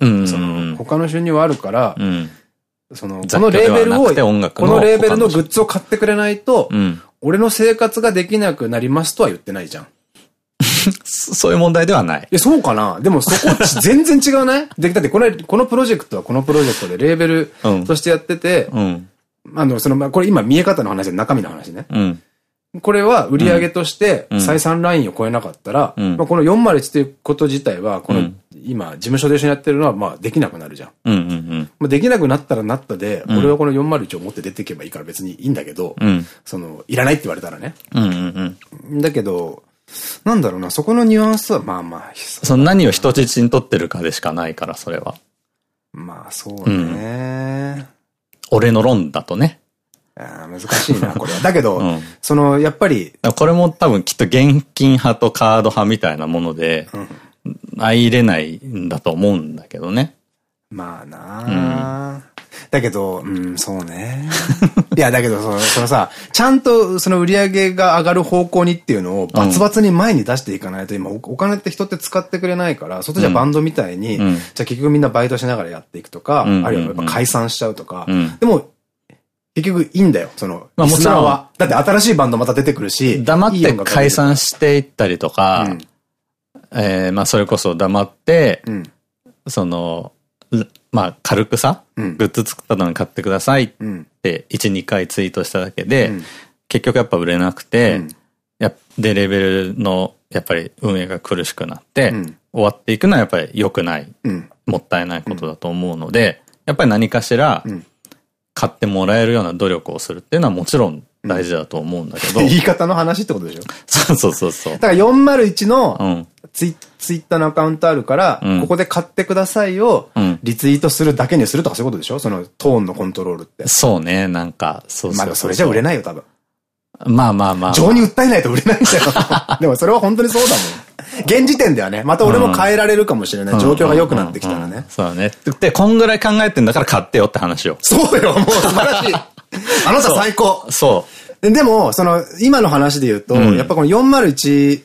その他の収入はあるから、うん、その、このレーベルを、このレーベルのグッズを買ってくれないと、うん、俺の生活ができなくなりますとは言ってないじゃん。そういう問題ではない。え、そうかな。でもそこ 全然違うねで、だってこの、このプロジェクトはこのプロジェクトでレーベルとしてやってて、うん、あの、その、これ今見え方の話で中身の話ね。うん。これは売上として採算ラインを超えなかったら、まあこの401ということ自体は、この今事務所で一緒にやってるのはまあできなくなるじゃん。できなくなったらなったで、俺はこの401を持って出ていけばいいから別にいいんだけど、その、いらないって言われたらね。だけど、なんだろうな、そこのニュアンスはまあまあ。その何を人質に取ってるかでしかないから、それは。まあそうね、俺の論だとね。難しいな、これは。だけど、うん、その、やっぱり。これも多分きっと現金派とカード派みたいなもので、相入れないんだと思うんだけどね。まあな、うん、だけど、うん、そうね。いや、だけどその、そのさ、ちゃんとその売り上げが上がる方向にっていうのをバツバツに前に出していかないと、今お金って人って使ってくれないから、外じゃバンドみたいに、うん、じゃあ結局みんなバイトしながらやっていくとか、あるいはやっぱ解散しちゃうとか、でも結局いいんだよ、その、まあもちろん。は。だって新しいバンドまた出てくるし。黙って解散していったりとか、うん、えー、まあそれこそ黙って、うん、その、まあ軽くさ、うん、グッズ作ったのに買ってくださいって、1、2回ツイートしただけで、結局やっぱ売れなくて、やで、レベルの、やっぱり運営が苦しくなって、終わっていくのはやっぱり良くない、もったいないことだと思うので、やっぱり何かしら、買ってもらえるような努力をするっていうのはもちろん大事だと思うんだけど。言い方の話ってことでしょ？そうそうそうそう。だから401のツイ,、ツイッターのアカウントあるから、うん、ここで買ってくださいをリツイートするだけにするとかそういうことでしょ？そのトーンのコントロールって。そうね、なんか、そうそうまだそれじゃ売れないよ、多分。まあまあまあ。情に訴えないと売れないんだよ。でもそれは本当にそうだもん。現時点ではね、また俺も変えられるかもしれない。状況が良くなってきたらね。そうだね。で、こんぐらい考えてんだから買ってよって話を。そうよ、もう素晴らしい。あなた最高。そう。でも、その、今の話で言うと、やっぱこの401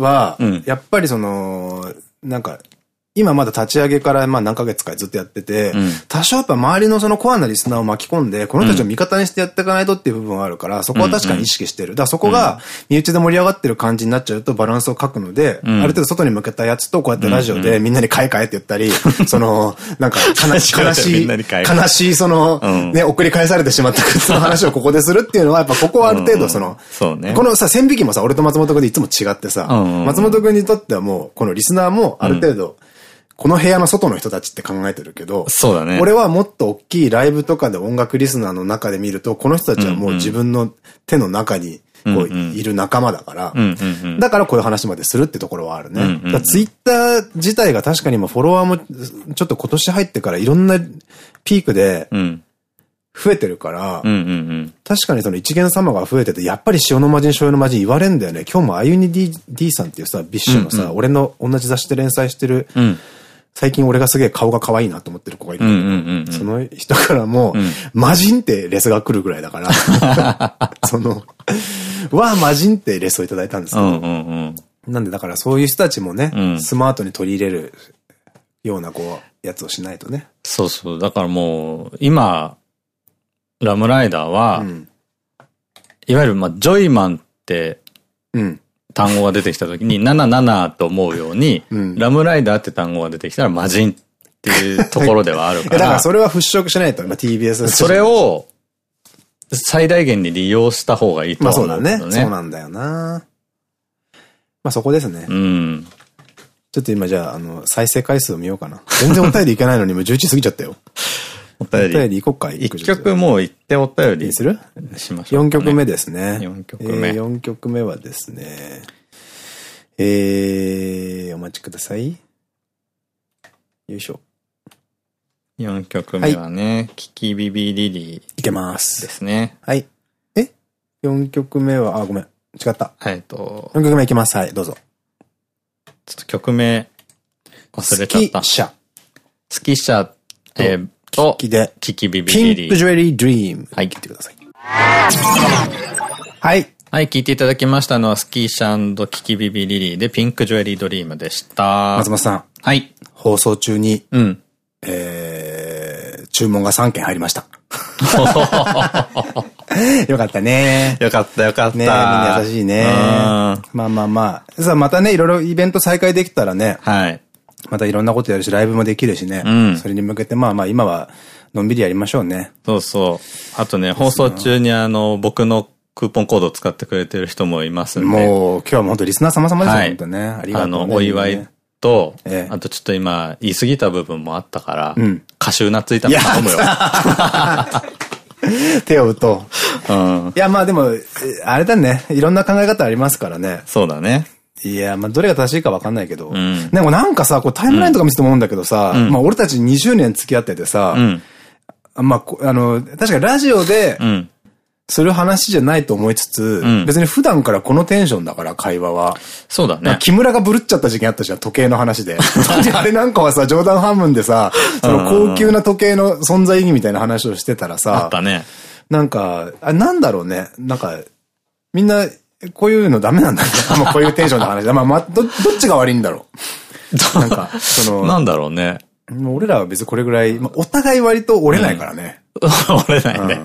は、やっぱりその、なんか、今まだ立ち上げからまあ何ヶ月かずっとやってて、うん、多少やっぱ周りのそのコアなリスナーを巻き込んで、この人たちを味方にしてやっていかないとっていう部分はあるから、そこは確かに意識してる。だからそこが身内で盛り上がってる感じになっちゃうとバランスを書くので、うん、ある程度外に向けたやつとこうやってラジオでみんなに買い替えって言ったり、その、なんか悲しい、悲しい、悲しいその、ね、送り返されてしまった 靴の話をここでするっていうのは、やっぱここはある程度その、このさ、線引きもさ、俺と松本君でいつも違ってさ、松本君にとってはもう、このリスナーもある程度、この部屋の外の人たちって考えてるけど、そうだね。俺はもっと大きいライブとかで音楽リスナーの中で見ると、この人たちはもう自分の手の中に、こう、いる仲間だから、だからこういう話までするってところはあるね。ツイッター自体が確かにもフォロワーも、ちょっと今年入ってからいろんなピークで、増えてるから、確かにその一見様が増えてて、やっぱり塩の魔人、醤油の魔人言われんだよね。今日もあゆに D, D さんっていうさ、 BiSH のさ、俺の同じ雑誌で連載してる、最近俺がすげえ顔が可愛いなと思ってる子がいるんだけど、その人からも、魔人ってレスが来るぐらいだから、その、わあ魔人ってレスをいただいたんですけど、なんでだからそういう人たちもね、スマートに取り入れるようなこう、やつをしないとね。そうそう。だからもう、今、ラムライダーは、うん、いわゆる、まあ、ジョイマンって、うん。単語が出てきた時に、77と思うように、うん、ラムライダーって単語が出てきたら、魔人っていうところではあるから。だからそれは払拭しないと、まあ、TBS それを、最大限に利用した方がいいと思う、ね。まあそうだね。そうなんだよな。まあそこですね。うん。ちょっと今じゃあ、あの、再生回数を見ようかな。全然お便りいけないのにもう11時過ぎちゃったよ。お便り。お便り行こっか。一曲もう行ってお便り。する？しましょう、ね。4曲目ですね。4曲目。えー、4曲目はですね。えー、お待ちください。よいしょ。4曲目はね、はい、キキビビリリー。いけます。ですね。はい。え ?4 曲目は、あ、ごめん。違った。はい、と。4曲目いきます。はい、どうぞ。ちょっと曲名、忘れちゃった。スキシャ。スキシャ、えー、と、キキで、キキビビリ。ピンクジュエリードリーム。はい。聞いてください。はい。はい、聞いていただきましたのは、スキーシャキキビビリリーでピンクジュエリードリームでした。松本さん。はい。放送中に、うん。えー、注文が3件入りました。よかったね。よかったよかった。ねみんな優しいね。まあまあまあ。さあまたね、いろいろイベント再開できたらね。はい。またいろんなことやるし、ライブもできるしね。うん。それに向けて、まあまあ今は、のんびりやりましょうね。そうそう。あとね、放送中にあの、僕のクーポンコードを使ってくれてる人もいますんで。もう、今日は本当リスナー様々ですよ、本当ね。ありがとう、ね。あの、お祝いと、ええ、あとちょっと今、言い過ぎた部分もあったから、うん、カシューナッツ炒め頼むよ。手を打とう。うん。いや、まあでも、あれだね。いろんな考え方ありますからね。そうだね。いや、まあ、どれが正しいかわかんないけど。うん、でもなんかさ、こうタイムラインとか見せても思うんだけどさ、うん、まあ俺たち20年付き合っててさ、うん、まあ、あの、確かラジオで、する話じゃないと思いつつ、うん、別に普段からこのテンションだから、会話は。そうだね。木村がブルっちゃった時期あったじゃん、時計の話 で。あれなんかはさ、冗談半分でさ、その高級な時計の存在意義みたいな話をしてたらさ、あったね。なんか、あ、なんだろうね。なんか、みんな、こういうのダメなんだね。まあこういうテンションの話で。まあ、まど、どっちが悪いんだろう。なんか、その、なんだろうね。俺らは別にこれぐらい、まあ、お互い割と折れないからね。うん、折れないね。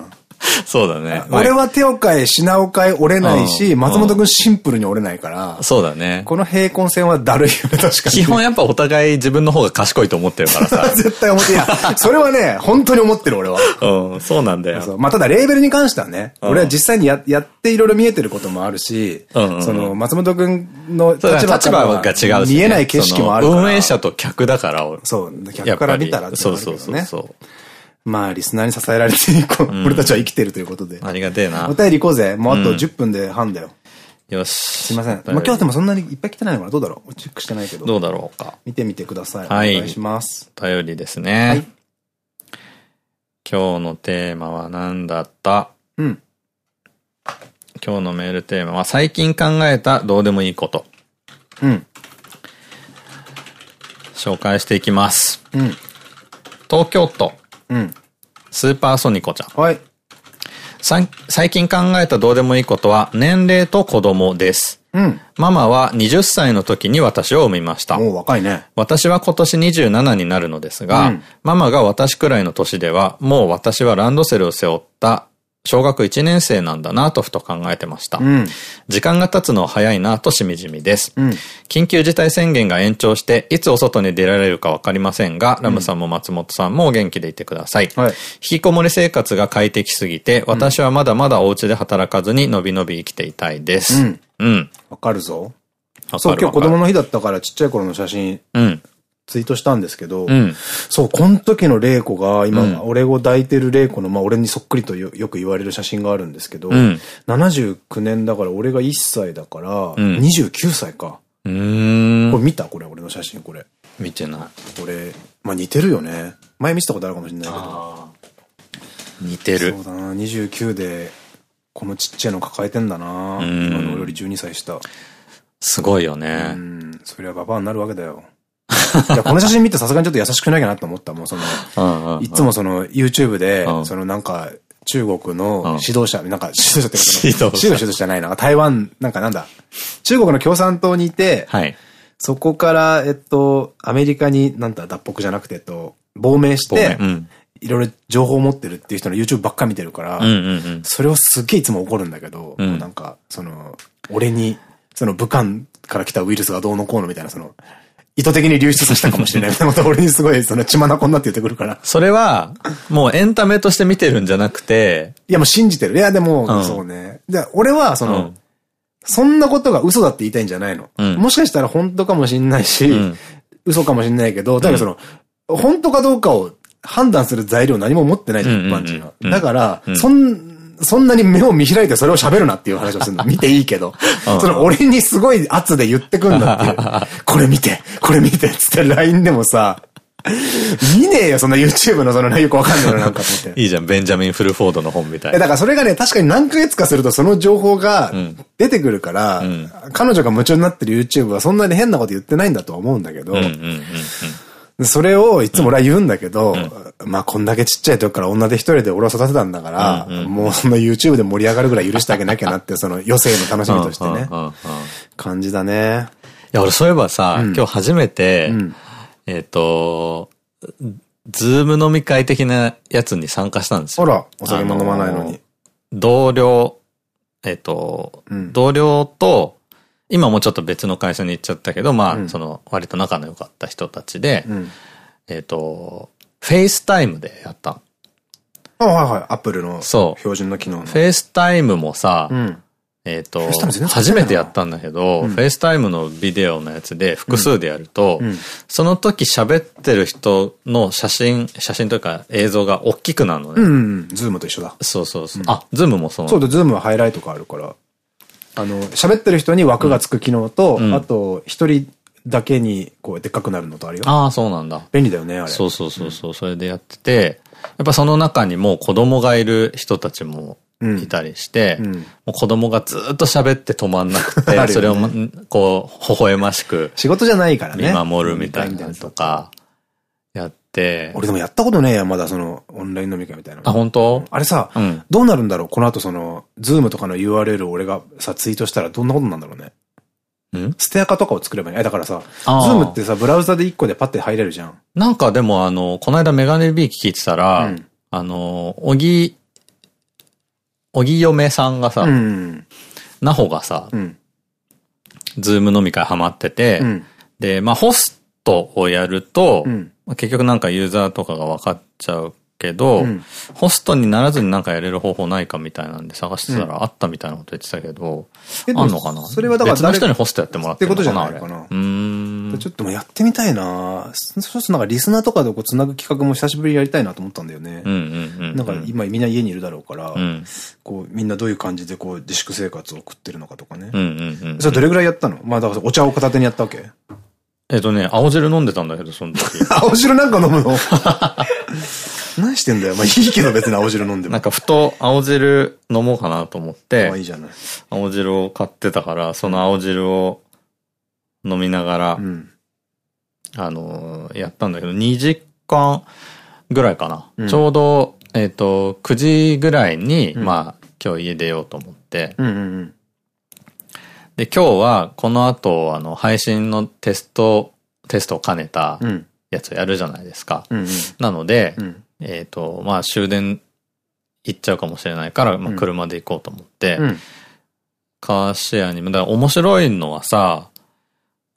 う んそうだね。俺は手を変え、品を変え折れないし、松本くんシンプルに折れないから。そうだね。この平行線はだるいよね、確かに。基本やっぱお互い自分の方が賢いと思ってるからさ。絶対思って、いや、それはね、本当に思ってる俺は。うん、そうなんだよ。まあただレーベルに関してはね、俺は実際にややっていろいろ見えてることもあるし、その、松本くんの立場立場が違うし。見えない景色もあるから。運営者と客だから。そう、客から見たらそうそうそうそう。まあ、リスナーに支えられて、俺たちは生きてるということで。ありがてえな。お便り行こうぜ。もうあと10分で半だよ。よし。すいません。まあ今日でもそんなにいっぱい来てないのかなどうだろう？チェックしてないけど。どうだろうか。見てみてください。はい。お願いします。頼りですね。はい。今日のテーマは何だった？うん。今日のメールテーマは最近考えたどうでもいいこと。うん。紹介していきます。うん。東京都。うん。スーパーソニコちゃん。はい。最近考えたどうでもいいことは、年齢と子供です。うん。ママは20歳の時に私を産みました。もう若いね。私は今年27になるのですが、うん、ママが私くらいの年では、もう私はランドセルを背負った小学1年生なんだなとふと考えてました。うん、時間が経つのは早いなとしみじみです。うん、緊急事態宣言が延長して、いつお外に出られるかわかりませんが、ラムさんも松本さんもお元気でいてください。はい、引きこもり生活が快適すぎて、私はまだまだお家で働かずにのびのび生きていたいです。うん。うん。わかるぞ。そう、今日子供の日だったからちっちゃい頃の写真。うん。ツイートしたんですけど、うん、そう、この時の玲子が、今、うん、俺を抱いてる玲子の、まあ俺にそっくりとよく言われる写真があるんですけど、うん、79年だから俺が1歳だから、うん、29歳か。うん。これ見たこれ、俺の写真、これ。見てない。俺、まあ似てるよね。前見せたことあるかもしれないけど。似てる。そうだな、29で、このちっちゃいの抱えてんだな今の俺より12歳下。すごいよね。うん。そりゃババアになるわけだよ。いや、この写真見てさすがにちょっと優しくなきゃなと思った。もうその、いつもその YouTube で、そのなんか、中国の指導者、なんか指導者ってこと指導者指導者じゃないな。台湾、なんかなんだ。中国の共産党にいて、はい、そこから、えっと、アメリカになんだ脱北じゃなくて、えっと、亡命して、うん。いろいろ情報を持ってるっていう人の YouTube ばっか見てるから。それをすっげえいつも怒るんだけど、うんなんか、その、俺に、その武漢から来たウイルスがどうのこうのみたいな、その、意図的に流出させたかもしれないみ た俺にすごい、その血眼になって言ってくるから。それは、もうエンタメとして見てるんじゃなくて、いやもう信じてる。いやでも、うんそうね。で、俺は、その、うんそんなことが嘘だって言いたいんじゃないの。うんもしかしたら本当かもしんないし、うん嘘かもしんないけど、だからその、本当かどうかを判断する材料何も持ってないじゃん、一般人は。うんだから、うんそん、そんなに目を見開いてそれを喋るなっていう話をするの。見ていいけど。うんその俺にすごい圧で言ってくんだっていう。これ見て、これ見て、つって LINE でもさ、見ねえよ、そんな YouTube のそのよくわかんないのなんかと思って。いいじゃん、ベンジャミン・フルフォードの本みたいえ、だな。からそれがね、確かに何ヶ月かするとその情報がん出てくるから、ん彼女が夢中になってる YouTube はそんなに変なこと言ってないんだとは思うんだけど、それをいつも俺は言うんだけど、まあこんだけちっちゃい時から女で一人で俺を育てたんだから、もうその YouTube で盛り上がるぐらい許してあげなきゃなって、その余生の楽しみとしてね。うんうんうんうん、い感じだね。や、俺そういえばさ、今日初めて、ん。えっと、ズーム飲み会的なやつに参加したんですよ。ほら、お酒も飲まないのに。同僚、えっと、うん。同僚と、今もうちょっと別の会社に行っちゃったけど、まあ、うんその、割と仲の良かった人たちで、うん。えっと、フェイスタイムでやったの。あ、はいはい。アップルのそう標準の機能の。フェイスタイムもさ、うん。えっと初めてやったんだけど、うんフェイスタイムのビデオのやつで複数でやると、うんその時喋ってる人の写真、写真というか映像が大きくなるのね。うんうん。ズームと一緒だ。そうそうそう。あ、ズームもそうそうだ、ズームはハイライトがあるから。あの、喋ってる人に枠がつく機能と、うんあと、一人だけに、こう、でっかくなるのとあるよ。ああ、そうなんだ。便利だよね、あれ。そうそうそうそう、それでやってて、やっぱその中にも子供がいる人たちもうんいたりして、うんもう子供がずっと喋って止まんなくて、ねそれをまこう、微笑ましく仕事じゃないからね。見守るみたいなのとか、俺でもやったことねえや、まだその、オンライン飲み会みたいなの。あ、本当？あれさ、うんどうなるんだろうこの後その、ズームとかの URL を俺がさ、ツイートしたらどんなことなんだろうね。ん？捨てアカとかを作ればいい。えだからさ、ズあーームってさ、ブラウザで1個でパッて入れるじゃん。なんかでもあの、この間メガネびいき聞いてたら、うんあの、おぎ、おぎ嫁さんがさ、うん。なほがさ、うん。ズーム飲み会ハマってて、うん。で、まあ、ホストをやると、うん。まあ結局なんかユーザーとかが分かっちゃうけど、うんホストにならずになんかやれる方法ないかみたいなんで探してたらあったみたいなこと言ってたけど、えでもあんのかな？それはだから別の人にホストやってもらってるのかなってことじゃないかな？うーん。ちょっともうやってみたいなそうするとなんかリスナーとかでこう繋ぐ企画も久しぶりにやりたいなと思ったんだよね。うんうんうん。なんか今みんな家にいるだろうから、うん。こうみんなどういう感じでこう自粛生活を送ってるのかとかね。うんうんうん。それどれぐらいやったの？まあだからお茶を片手にやったわけえっとね、青汁飲んでたんだけど、その時。青汁なんか飲むの？何してんだよ。まあいいけど別に青汁飲んでも。なんかふと青汁飲もうかなと思ってまあいい、じゃない。青汁を買ってたから、その青汁を飲みながらう、ん。あのーやったんだけど、2時間ぐらいかな。うんちょうど、えっ、と、9時ぐらいに、うんまあ、今日家出ようと思って、うんうんで、今日はこの後、あの、配信のテスト、テストを兼ねたうん。うん。やつをやるじゃないですか。うんなので、うん。えっと、まあ、終電行っちゃうかもしれないから、まあ、うん車で行こうと思って、うん。カーシェアにも、だから面白いのはさ、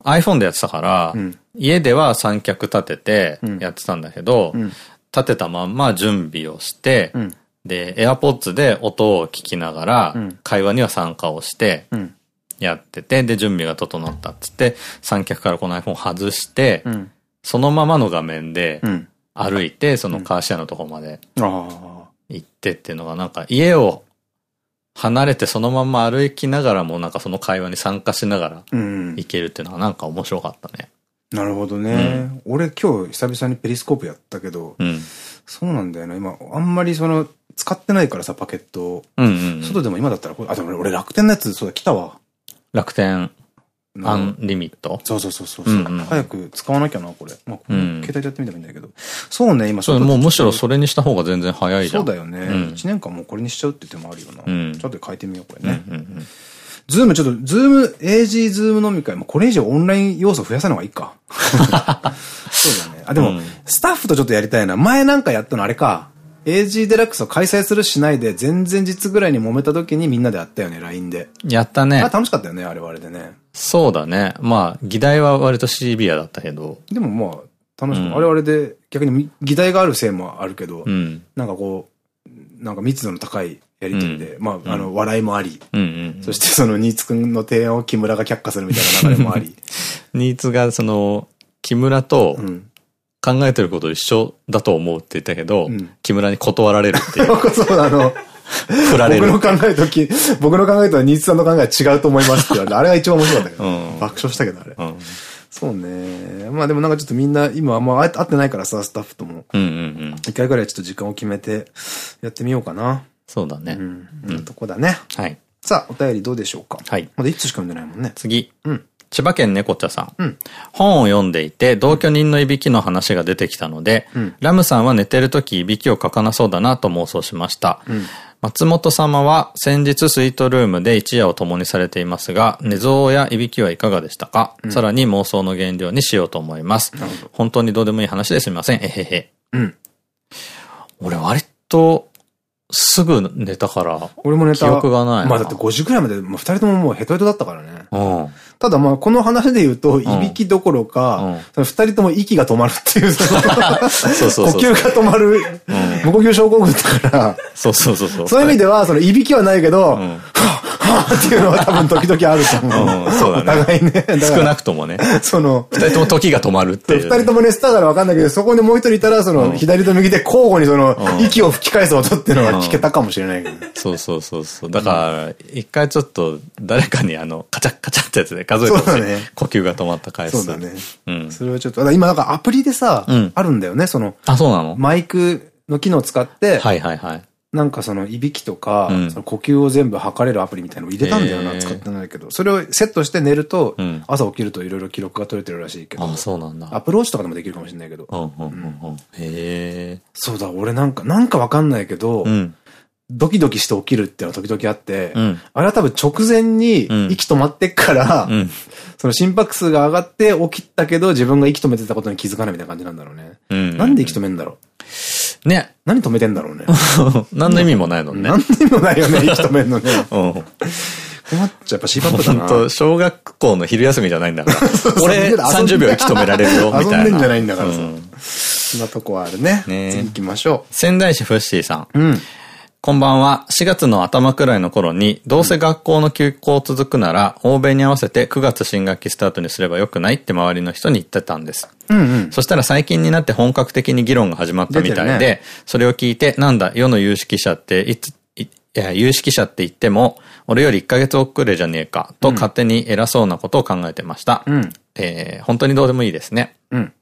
iPhone でやってたから、うん。家では三脚立ててうんやってたんだけど、うん。立てたまんま準備をして、うん。で、AirPods で音を聞きながらうん、会話には参加をして、うん。やってて、で、準備が整ったっつって、三脚からこの iPhone を外して、うん。そのままの画面でうん。歩いて、そのカーシェアのとこまで。行ってっていうのが、なんか家を離れてそのまま歩きながらも、なんかその会話に参加しながらうん。行けるっていうのがなんか面白かったね。なるほどね。俺今日久々にペリスコープやったけど、うん。そうなんだよな。今、あんまりその、使ってないからさ、パケットを。うんうんうん。外でも今だったら、あ、でも俺楽天のやつ、そうだ、来たわ。楽天アあンリミット？そうそうそうそうそう。うんうん早く使わなきゃな、これ。まあ、携帯でやってみてもいいんだけど。そうね、今もうむしろそれれにした方が全然早いじゃ。そうんだよね。うん一年間もうこれにしちゃうって手もあるよな。うんちょっと変えてみよう、これね。ズームちょっと、ズーム、AG ズーム飲み会、もこれ以上オンライン要素増やさない方がいいか。そうだね。あ、でも、うん、スタッフとちょっとやりたいな。前なんかやったのあれか。AG デラックスを開催するしないで、前々日ぐらいに揉めた時にみんなでやったよね、LINE で。やったね。あ、楽しかったよね、あれはあれでね。そうだね。まあ、議題は割とシビアだったけど。でもまあ、楽しく、うん、あれはあれで、逆に議題があるせいもあるけど、うん、なんかこう、なんか密度の高いやりとりで、うん、まあ、あの、笑いもあり、そしてその新津くんの提案を木村が却下するみたいな流れもあり。新津がその、木村と、考えてること一緒だと思うって言ったけど、うん、木村に断られるっていう。そうあの、振られる。僕の考えとき、僕の考えとは新津さんの考えは違うと思いますって言われて、あれが一番面白かったけど、うん、爆笑したけど、あれ。うん、そうね。まあでもなんかちょっとみんな、今あんま会ってないからさ、スタッフとも。一回ぐらいちょっと時間を決めてやってみようかな。そうだね。うん。うん、とこだね。はい。さあ、お便りどうでしょうか。はい。まだいつしか読んでないもんね。次。うん。千葉県猫茶さん。うん、本を読んでいて、同居人のいびきの話が出てきたので、うん、ラムさんは寝てる時いびきをかかなそうだなと妄想しました。うん、松本様は先日スイートルームで一夜を共にされていますが、寝相やいびきはいかがでしたか、さらに妄想の原料にしようと思います。本当にどうでもいい話ですみません。えへへ。うん。俺割と、すぐ寝たから。俺も寝た。記憶がない。まあだって5時くらいまで、まあ、二人とももうヘトヘトだったからね。うん。ただまあ、この話で言うと、いびきどころか、二人とも息が止まるっていう、そうそう呼吸が止まる、無呼吸症候群だから、そうそうそうそう。そういう意味では、その、いびきはないけど、っていうのは多分時々あると思う。そうだね。お互いね。少なくともね。その、二人とも時が止まるって。二人とも寝てたからわかんないけど、そこにもう一人いたら、その、左と右で交互にその、息を吹き返す音っていうのは聞けたかもしれないけどそうそうそうそう。だから、一回ちょっと、誰かにあの、カチャッカチャってやつで数えてほしい。呼吸が止まった回数。そうだね。うん。それはちょっと、今なんかアプリでさ、あるんだよね、その。あ、そうなの？マイクの機能を使って、はいはいはい。なんかその、いびきとか、その呼吸を全部測れるアプリみたいなのを入れたんだよな、使ってないけど。それをセットして寝ると、朝起きるといろいろ記録が取れてるらしいけど。あ、そうなんだ。アプローチとかでもできるかもしれないけど。へえ。そうだ、俺なんか、なんかわかんないけど、ドキドキして起きるっていうのは時々あって、あれは多分直前に息止まってっから、その心拍数が上がって起きたけど自分が息止めてたことに気づかないみたいな感じなんだろうね。なんで息止めんだろう？ね。何止めてんだろうね。何の意味もないのね。何の意味もないよね、息止めんのね。うん。困っちゃう、やっぱシバップだな。本当小学校の昼休みじゃないんだから。俺30秒息止められるよ、みたいな。遊んでんじゃないんだからさ。そんなとこはあるね。ね次行きましょう。仙台市フッシーさん。うん。こんばんは。4月の頭くらいの頃に、どうせ学校の休校続くなら、欧米に合わせて9月新学期スタートにすればよくないって周りの人に言ってたんです。うんうん、そしたら最近になって本格的に議論が始まったみたいで、ね、それを聞いて、なんだ、世の有識者っていつ、いや、有識者って言っても、俺より1ヶ月遅れじゃねえか、と勝手に偉そうなことを考えてました。うん、えー、本当にどうでもいいですね。うん。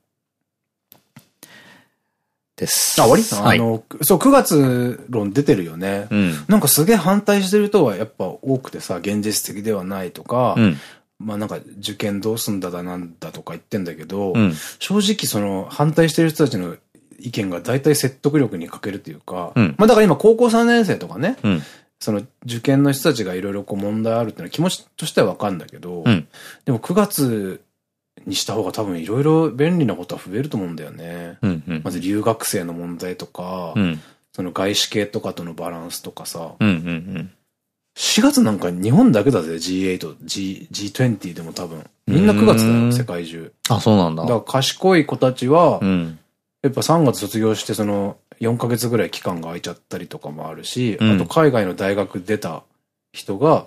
です。あ、終わり？はい、あの、そう、9月論出てるよね。うん、なんかすげえ反対してる人はやっぱ多くてさ、現実的ではないとか、うん、まあなんか受験どうすんだだなんだとか言ってんだけど、うん、正直その反対してる人たちの意見が大体説得力に欠けるというか、まあだから今高校3年生とかね、その受験の人たちがいろいろこう問題あるっていうのは気持ちとしてはわかるんだけど、でも9月にした方が多分いろいろ便利なことは増えると思うんだよね。まず留学生の問題とか、うん、その外資系とかとのバランスとかさ。4月なんか日本だけだぜ、G8、G、G20 でも多分。みんな9月だよ、世界中。あ、そうなんだ。だから賢い子たちは、うん、やっぱ3月卒業してその4ヶ月ぐらい期間が空いちゃったりとかもあるし、うん、あと海外の大学出た人が、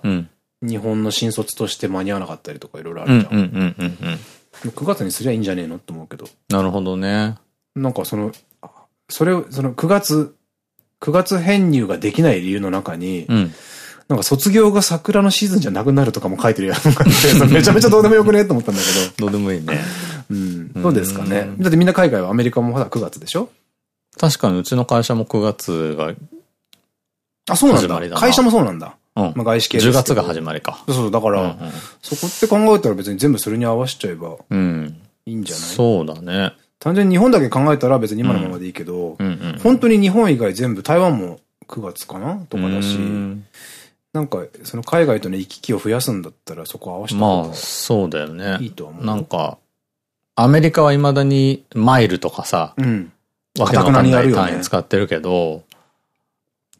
日本の新卒として間に合わなかったりとかいろいろあるじゃん。9月にすりゃいいんじゃねえの？って思うけど。なるほどね。なんかその、それを、その9月、9月編入ができない理由の中に、うん、なんか卒業が桜のシーズンじゃなくなるとかも書いてるやつがあって、めちゃめちゃどうでもよくねと思ったんだけど。どうでもいいね。うん。どうですかね？だってみんな海外はアメリカもまだ9月でしょ？確かにうちの会社も9月が。あ、そうなんだ。会社もそうなんだ。うん。まあ外資系10月が始まりか。そうそう、だから、そこって考えたら別に全部それに合わせちゃえば、うん。いいんじゃない？そうだね。単純に日本だけ考えたら別に今のままでいいけど、本当に日本以外全部、台湾も9月かな？とかだし、なんか、その海外との行き来を増やすんだったらそこ合わせたまあ、そうだよね。いいと思う。なんか、アメリカは未だにマイルとかさ、うん。わけのわかんない単位使ってるけど、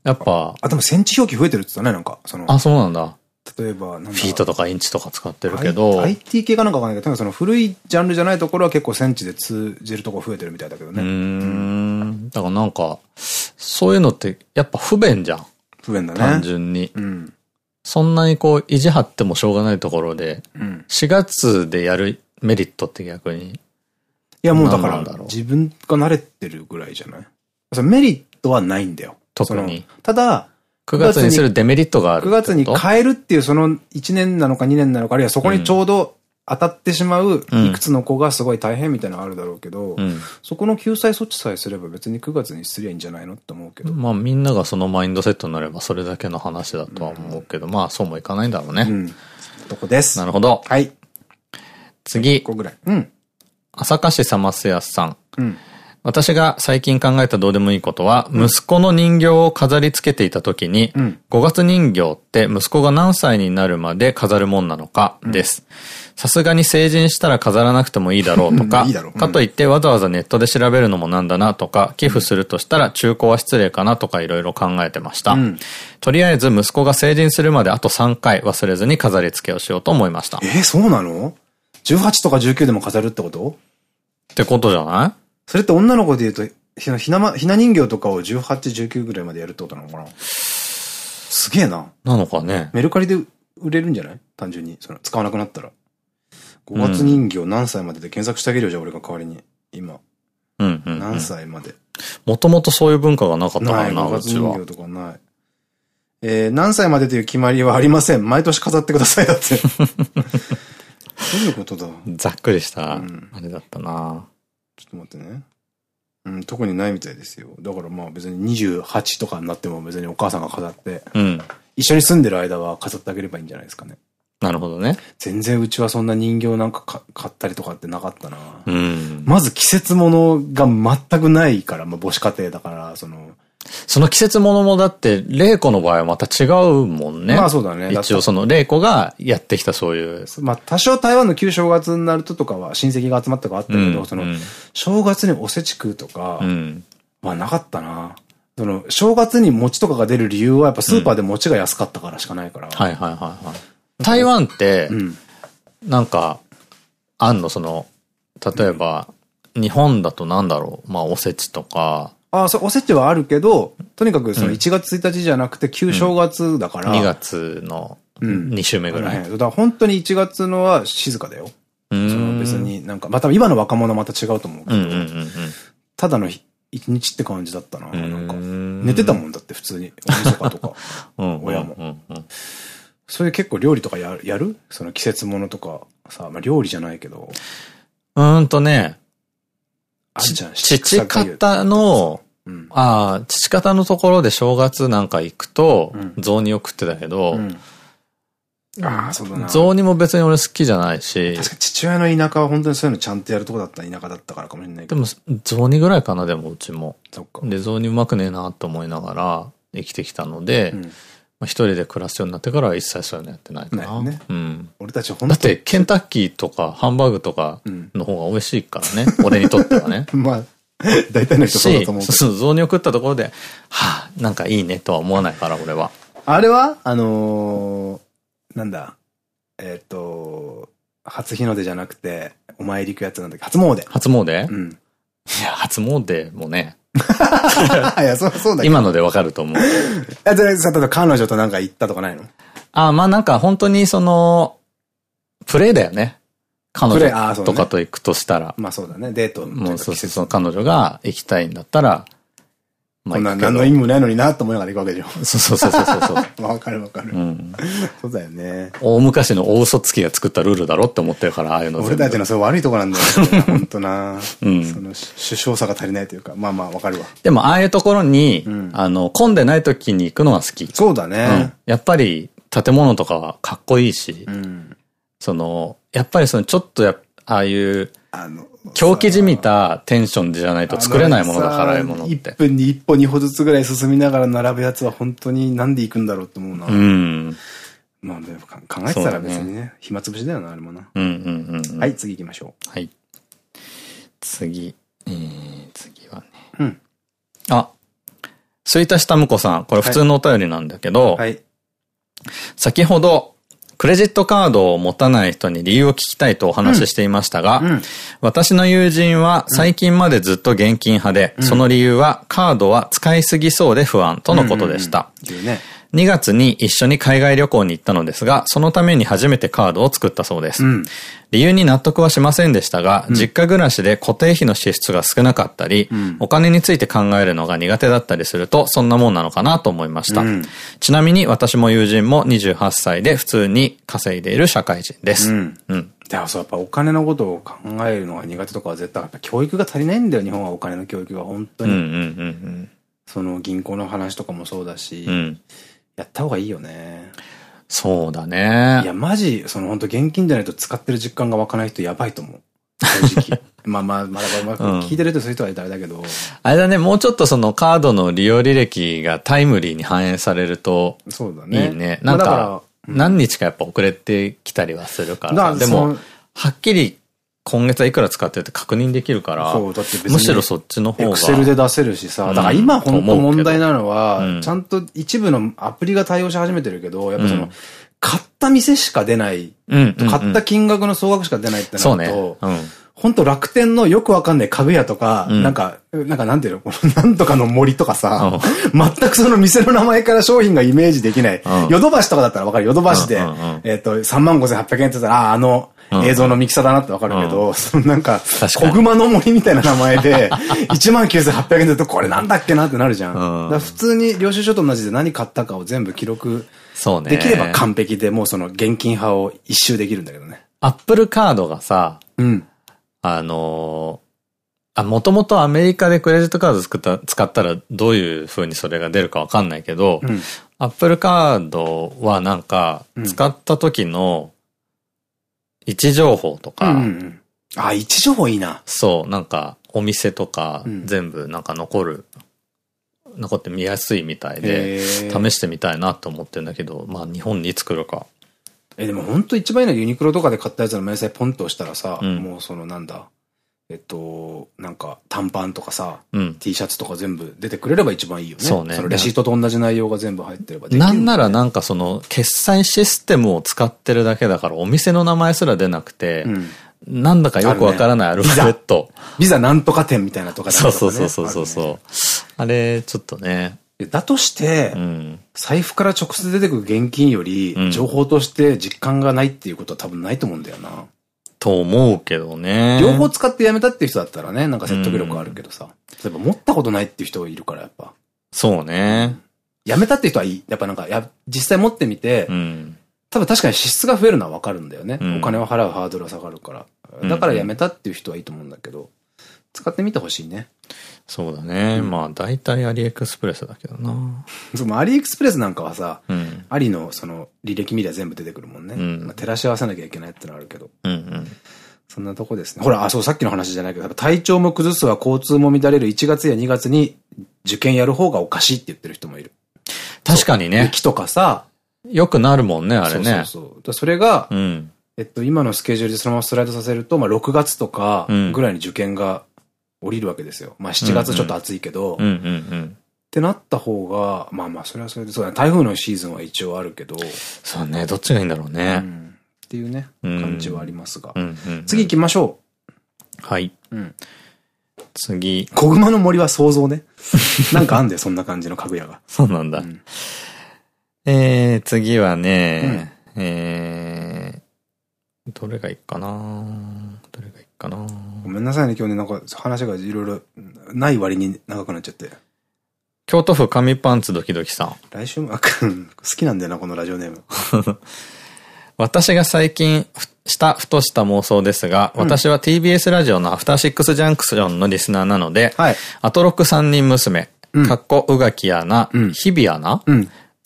やっぱ。あ、でもセンチ表記増えてるって言ったね、なんか。その。あ、そうなんだ。例えば、フィートとかインチとか使ってるけど。IT 系かなんかわかんないけど、その古いジャンルじゃないところは結構センチで通じるところ増えてるみたいだけどね。うん。だからなんか、そういうのってやっぱ不便じゃん。不便だね。単純に。うん。そんなにこう、意地張ってもしょうがないところで、うん、4月でやるメリットって逆に。いやもうだから、自分が慣れてるぐらいじゃない？メリットはないんだよ。特に。ただ、9月にするデメリットがある。9月に変えるっていうその1年なのか2年なのか、あるいはそこにちょうど当たってしまういくつの子がすごい大変みたいなのあるだろうけど、うん、そこの救済措置さえすれば別に9月にすりゃいいんじゃないのって思うけど。まあみんながそのマインドセットになればそれだけの話だとは思うけど、うん、まあそうもいかないんだろうね。うん。とこです。なるほど。はい。次。1個ぐらい。うん。朝霞市サマスヤスさん。うん。私が最近考えたどうでもいいことは、息子の人形を飾り付けていた時に、うん、5月人形って息子が何歳になるまで飾るもんなのかです。さすがに成人したら飾らなくてもいいだろうとか、いいかといってわざわざネットで調べるのもなんだなとか、寄付するとしたら中古は失礼かなとかいろいろ考えてました。うん、とりあえず息子が成人するまであと3回忘れずに飾り付けをしようと思いました。えー、そうなの ?18 とか19でも飾るってこと？ってことじゃない？それって女の子で言うと、ひな、ひな、ひな人形とかを18、19ぐらいまでやるってことなのかな？すげえな。なのかね。メルカリで売れるんじゃない？単純に。その、使わなくなったら。5月人形何歳までで検索してあげるよ、じゃあ俺が代わりに。今。うんうん。何歳まで。もともとそういう文化がなかったからな、5月人形とかない。えー、何歳までという決まりはありません。毎年飾ってください、だって。どういうことだ？ざっくりした、あれだったな。ちょっと待ってね。うん、特にないみたいですよ。だからまあ別に28とかになっても別にお母さんが飾って、うん、一緒に住んでる間は飾ってあげればいいんじゃないですかね。なるほどね。全然うちはそんな人形なんか買ったりとかってなかったな。うん、まず季節物が全くないから、まあ母子家庭だから、その、その季節ものもだって、玲子の場合はまた違うもんね。まあそうだね。一応その玲子がやってきたそういう。まあ多少台湾の旧正月になるととかは親戚が集まったかあったけど、うん、その、正月におせち食うとか、はなかったな。その、正月に餅とかが出る理由はやっぱスーパーで餅が安かったからしかないから。はいはいはいはい。台湾って、なんか、あんの？その、例えば、日本だとなんだろう、まあおせちとか、ああ、そう、おせちはあるけど、とにかくその1月1日じゃなくて旧正月だから。うん、2月の2週目ぐらい。うん、だから本当に1月のは静かだよ。その別になんか、また今の若者はまた違うと思うけど、ただの一日って感じだったな。なんか、寝てたもんだって普通に。おみそか。と か、親も。そういう結構料理とかやるやる？その季節物とかさ、まあ料理じゃないけど。うんとね、父方の、うん、ああ、父方のところで正月なんか行くと、雑煮を食ってたけど、ああ、そうだな。雑煮も別に俺好きじゃないし。確か父親の田舎は本当にそういうのちゃんとやるとこだった田舎だったからかもしれないけど。でも、雑煮ぐらいかな、でもうちも。そっか。で、雑煮うまくねえなと思いながら生きてきたので、うんまあ一人で暮らすようになってからは一切そういうのやってないかな。ね。うん。俺たち本当だってケンタッキーとかハンバーグとかの方が美味しいからね。俺にとってはね。まあ、大体の人そうだと思うそう、雑煮を食ったところで、はあ、なんかいいねとは思わないから、俺は。あれは？あのー、なんだ？えっ、ー、と、初日の出じゃなくて、お参り行くやつなんだっけ？初詣。初詣？うん。いや、初詣もね、いや、そう、そうだ今のでわかると思う。え、じゃあ、さ、例えば彼女となんか行ったとかないの？あ、まあなんか本当にその、プレイだよね。彼女とかと行くとしたら。まあそうだね、デートもうそうそう、その彼女が行きたいんだったら、まあ、こんな何の意味もないのになと思いながら行くわけじゃん。そうそうそうそうそう。わかるわかる。うん。そうだよね。大昔の大嘘つきが作ったルールだろって思ってるから、ああいうの俺たちのそれ悪いとこなんだよ、ね。ほんとな。うん。その、首相さが足りないというか、まあまあわかるわ。でも、ああいうところに、うん、あの、混んでない時に行くのが好き。そうだね。うん、やっぱり、建物とかはかっこいいし、うん、その、やっぱりその、ちょっとや、ああいう、狂気じみたテンションじゃないと作れないものだから、ああいうものって。1分に1歩2歩ずつぐらい進みながら並ぶやつは本当になんで行くんだろうって思うな。うん。まあ、でも考えてたら別にね、暇つぶしだよな、あれもな。うんうんうんうん。はい、次行きましょはい。次。えー、次はね。う。うん。あ、すいたしたむこさん。これ普通のお便りなんだけど、はい。先ほど、クレジットカードを持たない人に理由を聞きたいとお話ししていましたが、うん。私の友人は最近までずっと現金派で、その理由はカードは使いすぎそうで不安とのことでした。言うね。2月に一緒に海外旅行に行ったのですが、そのために初めてカードを作ったそうです。うん。理由に納得はしませんでしたが、実家暮らしで固定費の支出が少なかったり、お金について考えるのが苦手だったりすると、そんなもんなのかなと思いました。うんちなみに私も友人も28歳で普通に稼いでいる社会人です。うんうん。でもそう、やっぱお金のことを考えるのが苦手とかは絶対、やっぱ教育が足りないんだよ、日本はお金の教育が本当に。うんうんうんその銀行の話とかもそうだし、うん。うん。やった方がいいよね。そうだいね。や、マジ、その本当現金じゃないと使ってる実感が湧かない人やばいと思う。正直。ま あまあ、まあ、だまあ、聞いてる人そういう人は誰だけど、あれだね、もうちょっとそのカードの利用履歴がタイムリーに反映されるとそうだね。いいね。なんか、何日かやっぱ遅れてきたりはするからら。でも、はっきり今月はいくら使ってるって確認できるから、そうだってむしろそっちの方が。エクセルで出せるしさ、だから今うん本当問題なのうはん、ちゃんと一部のアプリが対応し始めてるけど、やっぱそうのん、買った店しか出ない、買った金額の総額しか出ないってなそうね。ると、うん。本当楽天のよくわかんない家具屋とか、うんなんか、なんかなんていうの？こ のなんとかの森とかさ、全くその店の名前から商品がイメージできない。うんヨドバシとかだったらわかる？ヨドバシでえっと、3万5800円って言ったら、ああ、あの、映像のミキサーだなってわかるけど、そのなんか、小熊の森みたいな名前で、1万9800円で言うと、これなんだっけなってなるじゃん。うんだ普通に領収書と同じで何買ったかを全部記録。できれば完璧で、もうその現金派を一周できるんだけどね。アップルカードがさ、うん。あのーあ、もともとアメリカでクレジットカード作った、使ったらどういう風にそれが出るかわかんないけど、うんアップルカードはなんか、使った時の位置情報とか、うんうんうん。あ、位置情報いいな。そう、なんか、お店とかうん全部なんか残る、残って見やすいみたいで、試してみたいなと思ってるんだけど、まあ日本に作るか。え、でも本当一番いいのはユニクロとかで買ったやつの明細ポンと押したらさ、うんもうそのなんだ、えっと、なんか短パンとかさ、うん。T シャツとか全部出てくれれば一番いいよね。そうねのレシートと同じ内容が全部入ってればできるなんならな、なんかその、決済システムを使ってるだけだから、お店の名前すら出なくて、うん。なんだかよくわからないアルファベット。ビザなんとか店みたいなとかだそうとかねそうそうそうそうそう。あれ、ちょっとね。だとして、うん。財布から直接出てくる現金よりう、ん情報として実感がないっていうことは多分ないと思うんだよな。と思うけどね。両方使ってやめたっていう人だったらね、なんか説得力あるけどさ。例えば持ったことないっていう人がいるからやっぱ。そうね。やめたって人はいい。やっぱなんか、や、実際持ってみて、うん。多分確かに支出が増えるのはわかるんだよね。うんお金を払うハードルは下がるから。だからやめたっていう人はいいと思うんだけど、使ってみてほしいね。そうだね。まあ、大体アリエクスプレスだけどな。そのアリエクスプレスなんかはさ、うん。アリのその履歴見りゃ全部出てくるもんね。うんまあ照らし合わせなきゃいけないってのはあるけど。うんうん。そんなとこですね。ほら、あ、そう、さっきの話じゃないけど、体調も崩すわ、交通も乱れる1月や2月に受験やる方がおかしいって言ってる人もいる。確かにね。雪とかさ、よくなるもんね、あれね。そうそうそう。それが、うん。えっと、今のスケジュールでそのままスライドさせると、まあ、6月とかうんぐらいに受験が降りるわけですよ。まあ、7月ちょっと暑いけど、っうんうんうん。てなった方が、まあまあ、それはそれで、そうだね、台風のシーズンは一応あるけど、そうね、どっちがいいんだろううね。んっていうね、うん感じはありますがう。んうん。次行きましょはい。う。うん。次。小熊の森は想像ね。なんかあんだよ、そんな感じの家具屋が。そうなんだ。うんえー、次はね、えー、どれがいいかなどれかなごめんなさいね、今日ね、なんか話がいろいろない割に長くなっちゃって。京都府紙パンツドキドキさん。来週も、あ 好きなんだよな、このラジオネーム。私が最近したふとした妄想ですが、私は TBS ラジオのアフターシックスジャンクションのリスナーなので、はい。アトロク三人娘、うんかっこうがきアナ、うん日比アナ、うん。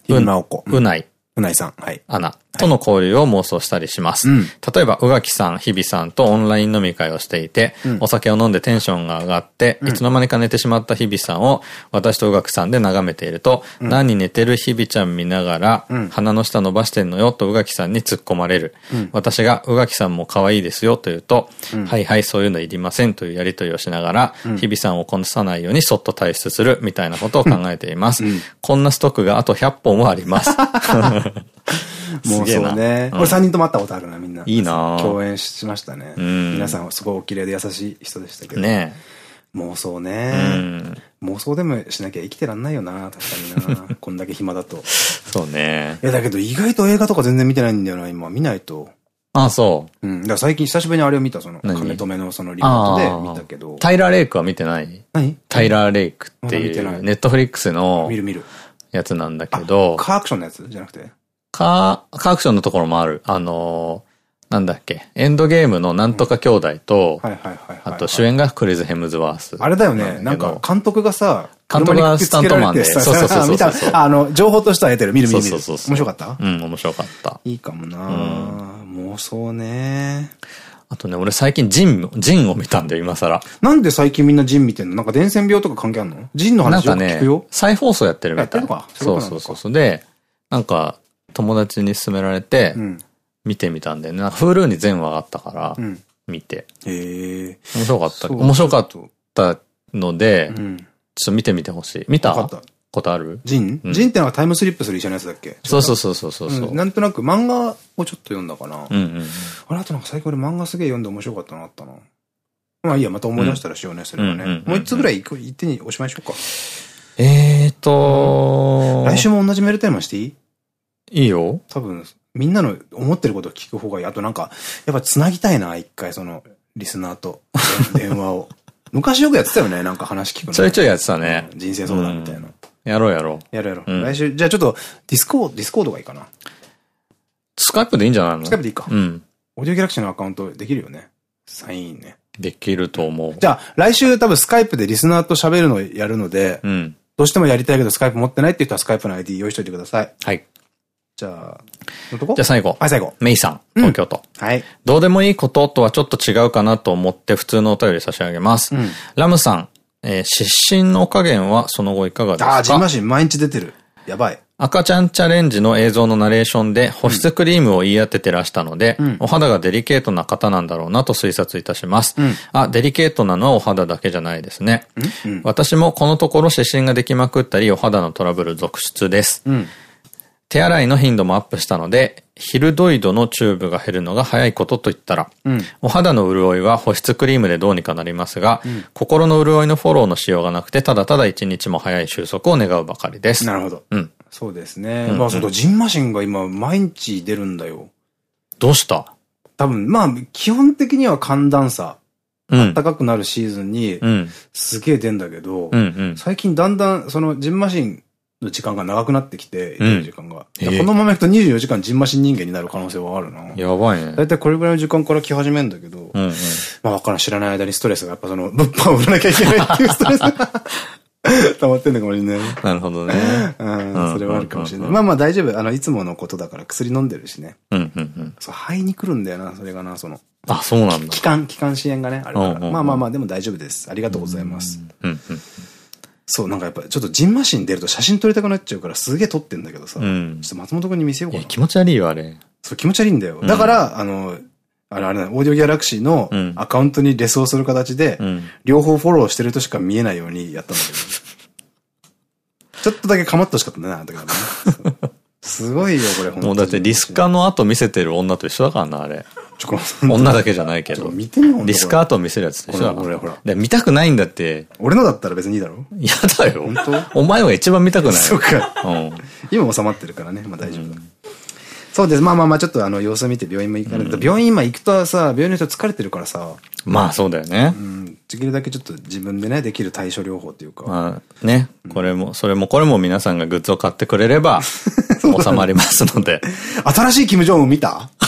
日比真央子。うないうないさん。はい。アナとの交流を妄想したりします。うん。例えば、宇垣さん、日比さんとオンライン飲み会をしていて、お酒を飲んでテンションが上がって、いつの間にか寝てしまった日比さんを私と宇垣さんで眺めていると、何寝てる日比ちゃん見ながら、鼻の下伸ばしてんのよと宇垣さんに突っ込まれる。私が宇垣さんも可愛いですよと言うと、はいはいそういうのいりませんというやりとりをしながら、日比さんをこさないようにそっと退出するみたいなことを考えています。こんなストックがあと100本はあります。もうそうね。うん俺3人とも会ったことあるな、みんな。いいな共演しましたね。ん皆さんすごいお綺麗で優しい人でしたけど。ね妄想ね。ん。妄想でもしなきゃ生きてらんないよな、確かにな。こんだけ暇だと。そうね。いや、だけど意外と映画とか全然見てないんだよな、今。見ないと。あ、そう。うん。だから最近久しぶりにあれを見た、その、何？亀止めのそのリモートで見たけど。タイラー・レイクは見てない？何？タイラー・レイクっていう、ネットフリックスの見る見る。やつなんだけど、カーアクションのやつ？じゃなくて？カー、カーアクションのところもある。あのー、なんだっけ、エンドゲームのなんとか兄弟と。あと主演がクリズ・ヘムズワース。あれだよね。なんか、監督がさ、監督がスタントマンで そうそうそうそう見た、あの、情報としては得てる。見る見る見る。そうそうそうそう面白かった？うん、面白かった。いいかもな妄想ねあとね、俺最近ジン、ジンを見たんだよ、今更。なんで最近みんなジン見てんの？なんか伝染病とか関係あんの？ジンのなんか話よく聞ねくよ。、再放送やってるみたい。やってるのか？そうそうそうそう。で、なんか、友達に勧められてう、ん。見てみたんだよね。なんか Hulu に全話があったからう、ん。見て。面白かった。面白かったので、うん。ちょっと見てみてほしい。見た？ことある？ジン？うんジンってのはタイムスリップする医者のやつだっけ？そうそうそうそうそうなんとなく漫画をちょっと読んだかな。あれあとなんか最近俺漫画すげえ読んで面白かったのあったな。まあいいや、また思い出したらしようね、それは。ねもう一つぐらい行く、行ってにおしまいしようか。えーと来週も同じメールテーマしていい？いいよ。多分、みんなの思ってることを聞く方がいい。あとなんか、やっぱ繋ぎたいな、一回その、リスナーと 電話を。昔よくやってたよね、なんか話聞くの。ちょいちょいやってたねうん人生相談みたいな。やろうやろう。やるやろう。うん来週、じゃあちょっと、ディスコード、ディスコードがいいかな。スカイプでいいんじゃないの？スカイプでいいか。うん。オーディオギャラクシーのアカウントできるよね。サインね。できると思う。じゃあ、来週多分スカイプでリスナーと喋るのをやるので、うん。どうしてもやりたいけどスカイプ持ってないっていう人はスカイプの ID 用意しといてください。はい。じゃあ、じゃあ最後。はい、最後。メイさん、東京都。はい。どうでもいいこととはちょっと違うかなと思って普通のお便り差し上げます。うんラムさん、えー湿疹の加減はその後いかがですああ、ジンマかシン毎日出てる。やばい。赤ちゃんチャレンジの映像のナレーションで保湿クリームを言い当ててらしたので、うんお肌がデリケートな方なんだろうなと推察いたします。うんあ、デリケートなのはお肌だけじゃないですね。うん私もこのところ湿疹ができまくったりお肌のトラブル続出です。うん。手洗いの頻度もアップしたので、ヒルドイドのチューブが減るのが早いことと言ったら、うん。お肌の潤いは保湿クリームでどうにかなりますが、心の潤いのフォローのしようがなくて、ただただ一日も早い収束を願うばかりです。なるほど。うん。そうですね。うんまあ、そうだ、ジンマシンが今、毎日出るんだよ。どうした？多分、まあ、基本的には寒暖差、うん。暖かくなるシーズンにう、ん。すげえ出んだけど、うん。うん。最近だんだん、その、ジンマシンの時間が長くなってきて、時間が。このままいくと24時間ジンマシン人間になる可能性はあるな。やばいね。だいたいこれぐらいの時間から来始めるんだけど、うんうん。まあわからん、知らない間にストレスが、やっぱその、物販を売らなきゃいけないっていうストレスが 溜まってんのかもしれないね。なるほどね。うん、それはあるかもしれない。うんまあまあ大丈夫。あの、いつものことだから薬飲んでるしね。うんうんうん。そう、肺に来るんだよな、それがな、その、あ、そうなんだ。気管、気管支炎がね、あるから。まあまあまあ、でも大丈夫です。ありがとうございます。うんうん。そう、なんかやっぱ、ちょっとジンマシン出ると写真撮りたくなっちゃうから、すげえ撮ってんだけどさ、うんちょっと松本君に見せよういや、かな。気持ち悪いよ、あれ。そう、気持ち悪いんだよ。だから、あの、あれあれだ、オーディオギャラクシーのうんアカウントにレスをする形で、うん。両方フォローしてる人しか見えないようにやったんだけど。ちょっとだけ構ってほしかったんだな、あの時はね。すごいよ、これ、本当にもうだってリスカの後見せてる女と一緒だからな、あれ。女だけじゃないけど。見てみようリスカ後見せるやつと一緒だから。ほで見たくないんだって。俺のだったら別にいいだろ？嫌だよ。本お前は一番見たくない。そうか。うん。今収まってるからね、まあ大丈夫だ。そうです。まあまあまあ、ちょっとあの、様子を見て病院も行かないと。病院今行くとさ、病院の人疲れてるからさ、まあそうだよねう。ん、できるだけちょっと自分でね、できる対処療法っていうか。まあね、これも、それもこれも皆さんがグッズを買ってくれれば、収まりますので。新しいキム・ジョンウン見た？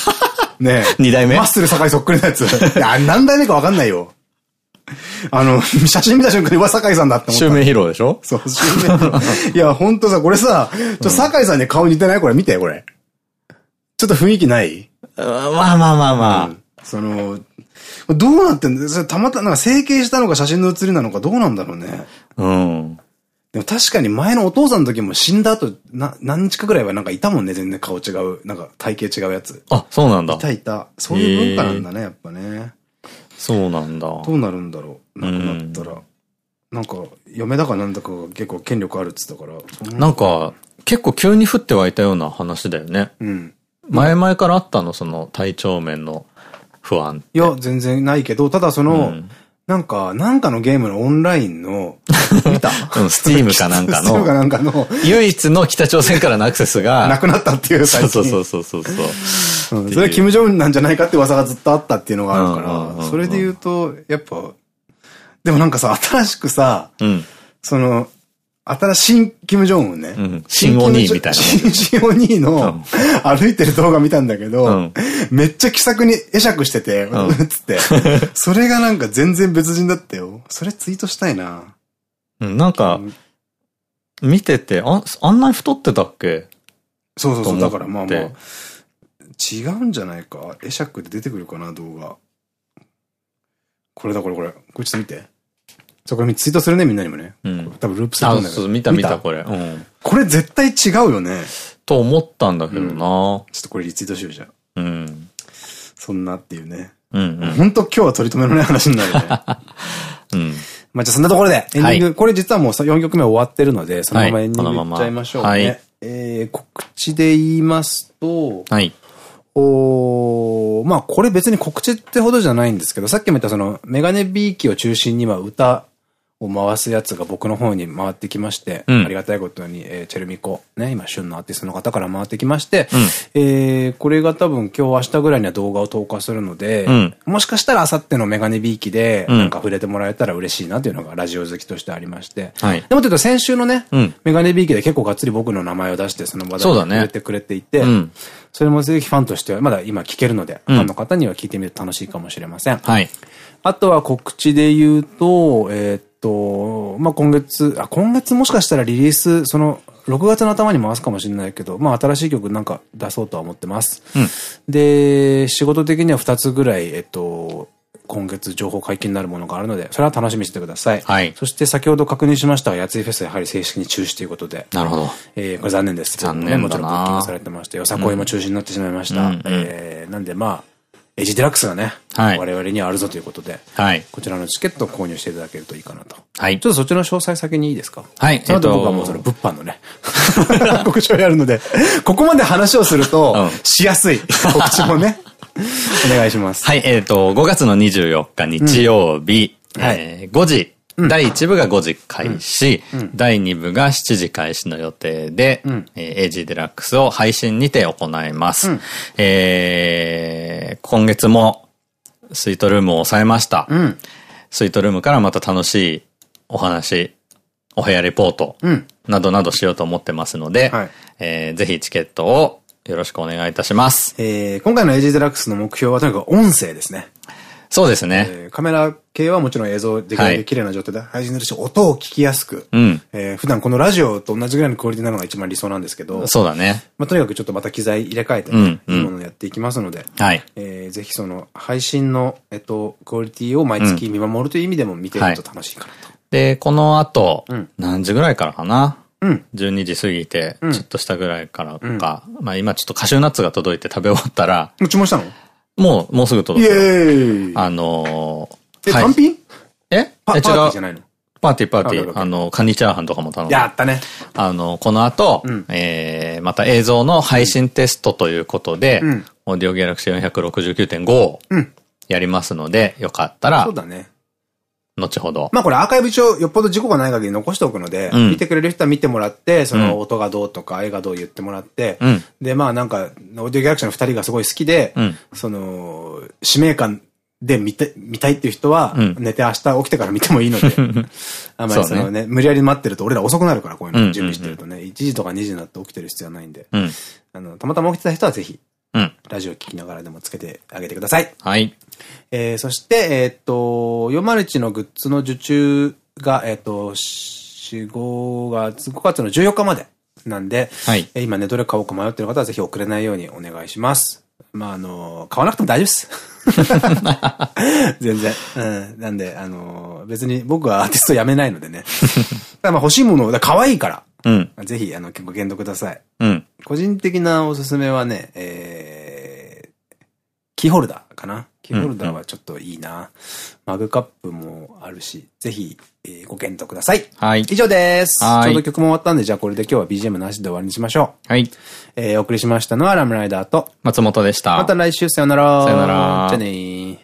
ねえ。二代目マッスル堺そっくりなやつ。いや、何代目かわかんないよ。あの、写真見た瞬間に、うわ、堺さんだって思った。襲名披露でしょ？そう、襲名。いや、ほんとさ、これさ、ちょ、堺さんに顔似てない？これ見て、これ。ちょっと雰囲気ない？まあまあまあまあ。うんその、どうなってんだたまた、なんか整形したのか写真の写りなのかどうなんだろうね。うん。でも確かに前のお父さんの時も死んだ後、な、何日かぐらいはなんかいたもんね、全然顔違う。なんか体型違うやつ。あ、そうなんだい。たいた。そういう文化なんだね、やっぱね。そうなんだ。どうなるんだろう。なくなったら。なんか、嫁だかなんだかが結構権力あるっつったから。そなんか、結構急に降って湧いたような話だよね。うん。前々からあったの、その体調面の不安。いや、全然ないけど、ただその、うんなんか、なんかのゲームのオンラインの、見た？うん、スティームかなんかスティームかの、なんかの、唯一の北朝鮮からのアクセスが、なくなったっていう最近。そうそうそうそうそう。うんそれはキム・ジョンなんじゃないかって噂がずっとあったっていうのがあるから、それで言うと、やっぱ、でもなんかさ、新しくさ、うん。その、新しい新キム・ジョンウンね。うん新お兄みたいな新新お兄の歩いてる動画見たんだけど、うんめっちゃ気さくに会釈してて、んつって。それがなんか全然別人だったよ。それツイートしたいな。うんなんか、見てて、あ、あんなに太ってたっけ？そうそうそう。だからまあまあ、違うんじゃないか？会釈で出てくるかな、動画。これだ、これ、これ。これちょっと見て。そう、これツイートするね、みんなにもね。うん。多分ループするんだけど。そう、見た見た、これ。うん。これ絶対違うよね。と思ったんだけどなちょっとこれリツイートしようじゃん。うん。そんなっていうね。うんうん。本当今日は取り留めのない話になるね。うん。まあじゃあそんなところで、エンディング、はいこれ実はもう4曲目終わってるので、そのままはいエンディングいっちゃいましょうね。はいえー、告知で言いますと、はい。おーまあこれ別に告知ってほどじゃないんですけど、さっきも言ったそのメガネビーキを中心には歌を回すやつが僕の方に回ってきまして、うん。ありがたいことに、えーチェルミコ、ね、今旬のアーティストの方から回ってきまして、うん。えーこれが多分今日明日ぐらいには動画を投下するので、うん。もしかしたら明後日のメガネビーキでうん。なんか触れてもらえたら嬉しいなというのがラジオ好きとしてありまして、はい。でもというと先週のね、うん。メガネビーキで結構がっつり僕の名前を出してその場で触れてくれていて、うん。それもぜひファンとしては、まだ今聞けるので、うん。ファンの方には聞いてみると楽しいかもしれません。はい。あとは告知で言うと、えーっと、まあ、今月、あ、今月もしかしたらリリース、その、6月の頭に回すかもしれないけど、まあ、新しい曲なんか出そうとは思ってます。うん。で、仕事的には2つぐらい、えっと、今月情報解禁になるものがあるので、それは楽しみにしてください。はいそして先ほど確認しましたが、やついフェスはやはり正式に中止ということで、なるほど。えーこれ残念です。残念もちだなろんブッキングされてまして、よさこいも中止になってしまいました。うんうんえーなんでまあ、エイジデラックスがね、はい我々にはあるぞということで、はい。こちらのチケットを購入していただけるといいかなと。はいちょっとそっちの詳細先にいいですか？はいその後えっと僕はもうその物販のね、告知をやるので、ここまで話をするとうん、しやすい。告知もね。お願いします。はい、えっ、と、5月の24日日曜日、うんはいえー5時、第1部が5時開始、第2部が7時開始の予定で、んえー AG デラックスを配信にて行います。うんえー今月もスイートルームを抑えました。うん。スイートルームからまた楽しいお話、お部屋レポートうん。などなどしようと思ってますので、はいえーぜひチケットをよろしくお願いいたします。えー今回のエイジデラックスの目標はとにかく音声ですね。そうですね。えーカメラ系はもちろん映像できる綺麗な状態で配信するし、音を聞きやすく、うん。えー普段このラジオと同じぐらいのクオリティなのが一番理想なんですけど、そうだね。まあ、とにかくちょっとまた機材入れ替えて、ねうんうんいいものをやっていきますので、はい。えーぜひその配信の、えっと、クオリティを毎月見守るという意味でも見てると楽しいかなと。で、この後、うん何時ぐらいからかな？うん。12時過ぎて、うんちょっとしたぐらいからか、まあ今ちょっとカシューナッツが届いて食べ終わったら、もう注文したの？もう、もうすぐイ届く。エーイあのー、え、はい単品？え？違う。パーティーじゃないの？パーティーパーティー。あの、カニチャーハンとかも頼んで。やったね。あの、この後、うんえー、また映像の配信テストということで、うんオーディオギャラクシー469.5をうん。やりますので、よかったらそう、だね。後ほど。まあこれアーカイブ上よっぽど事故がない限り残しておくので、うん見てくれる人は見てもらって、その音がどうとか絵がどう言ってもらって、うん。で、まあなんか、オーディオギャラクシーの二人がすごい好きで、うんその、使命感で見て、見たいっていう人は、うん寝て明日起きてから見てもいいので、あんまりそのね、無理やり待ってると俺ら遅くなるから、こういうの準備してるとね、1時とか2時になって起きてる必要はないんで、うん。あの、たまたま起きてた人はぜひ、うん。ラジオ聞きながらでもつけてあげてください。はい。えー、そして、えーっと、401のグッズの受注が、えーっと、4、5月、5月の14日までなんで、はいえ今ね、どれ買おうか迷ってる方はぜひ遅れないようにお願いします。まあ、あの、買わなくても大丈夫です。全然。うん。なんで、あの、別に僕はアーティスト辞めないのでね。まあ欲しいもの、だ可愛いから、うん。ぜひ、あの、ご検討ください。うん。個人的なおすすめはね、えー、キーホルダーかな？キーホルダーはちょっといいな。マグカップもあるし、ぜひ、えーご検討ください。はい。以上です。はいちょうど曲も終わったんで、じゃあこれで今日は BGM なしで終わりにしましょう。はい。えーお送りしましたのはラムライダーと、松本でした。また来週さよなら。さよならじゃあねー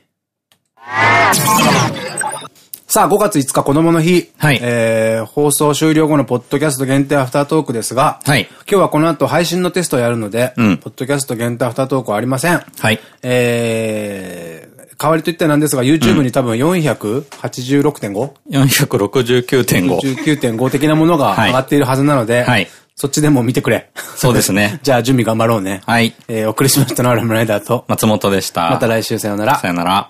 さあ、5月5日子供の日。はいえー、放送終了後のポッドキャスト限定アフタートークですが、はい。今日はこの後配信のテストをやるので、うんポッドキャスト限定アフタートークはありません。はい。えー、代わりといってなんですが、YouTube に多分 486.5?、469.5。19.5的なものがはい上がっているはずなので、はいそっちでも見てくれ。そうですね じゃあ準備頑張ろうね。はい。えー、お送りしましたのはラムライダーと、松本でした。また来週さようならさ。よなら。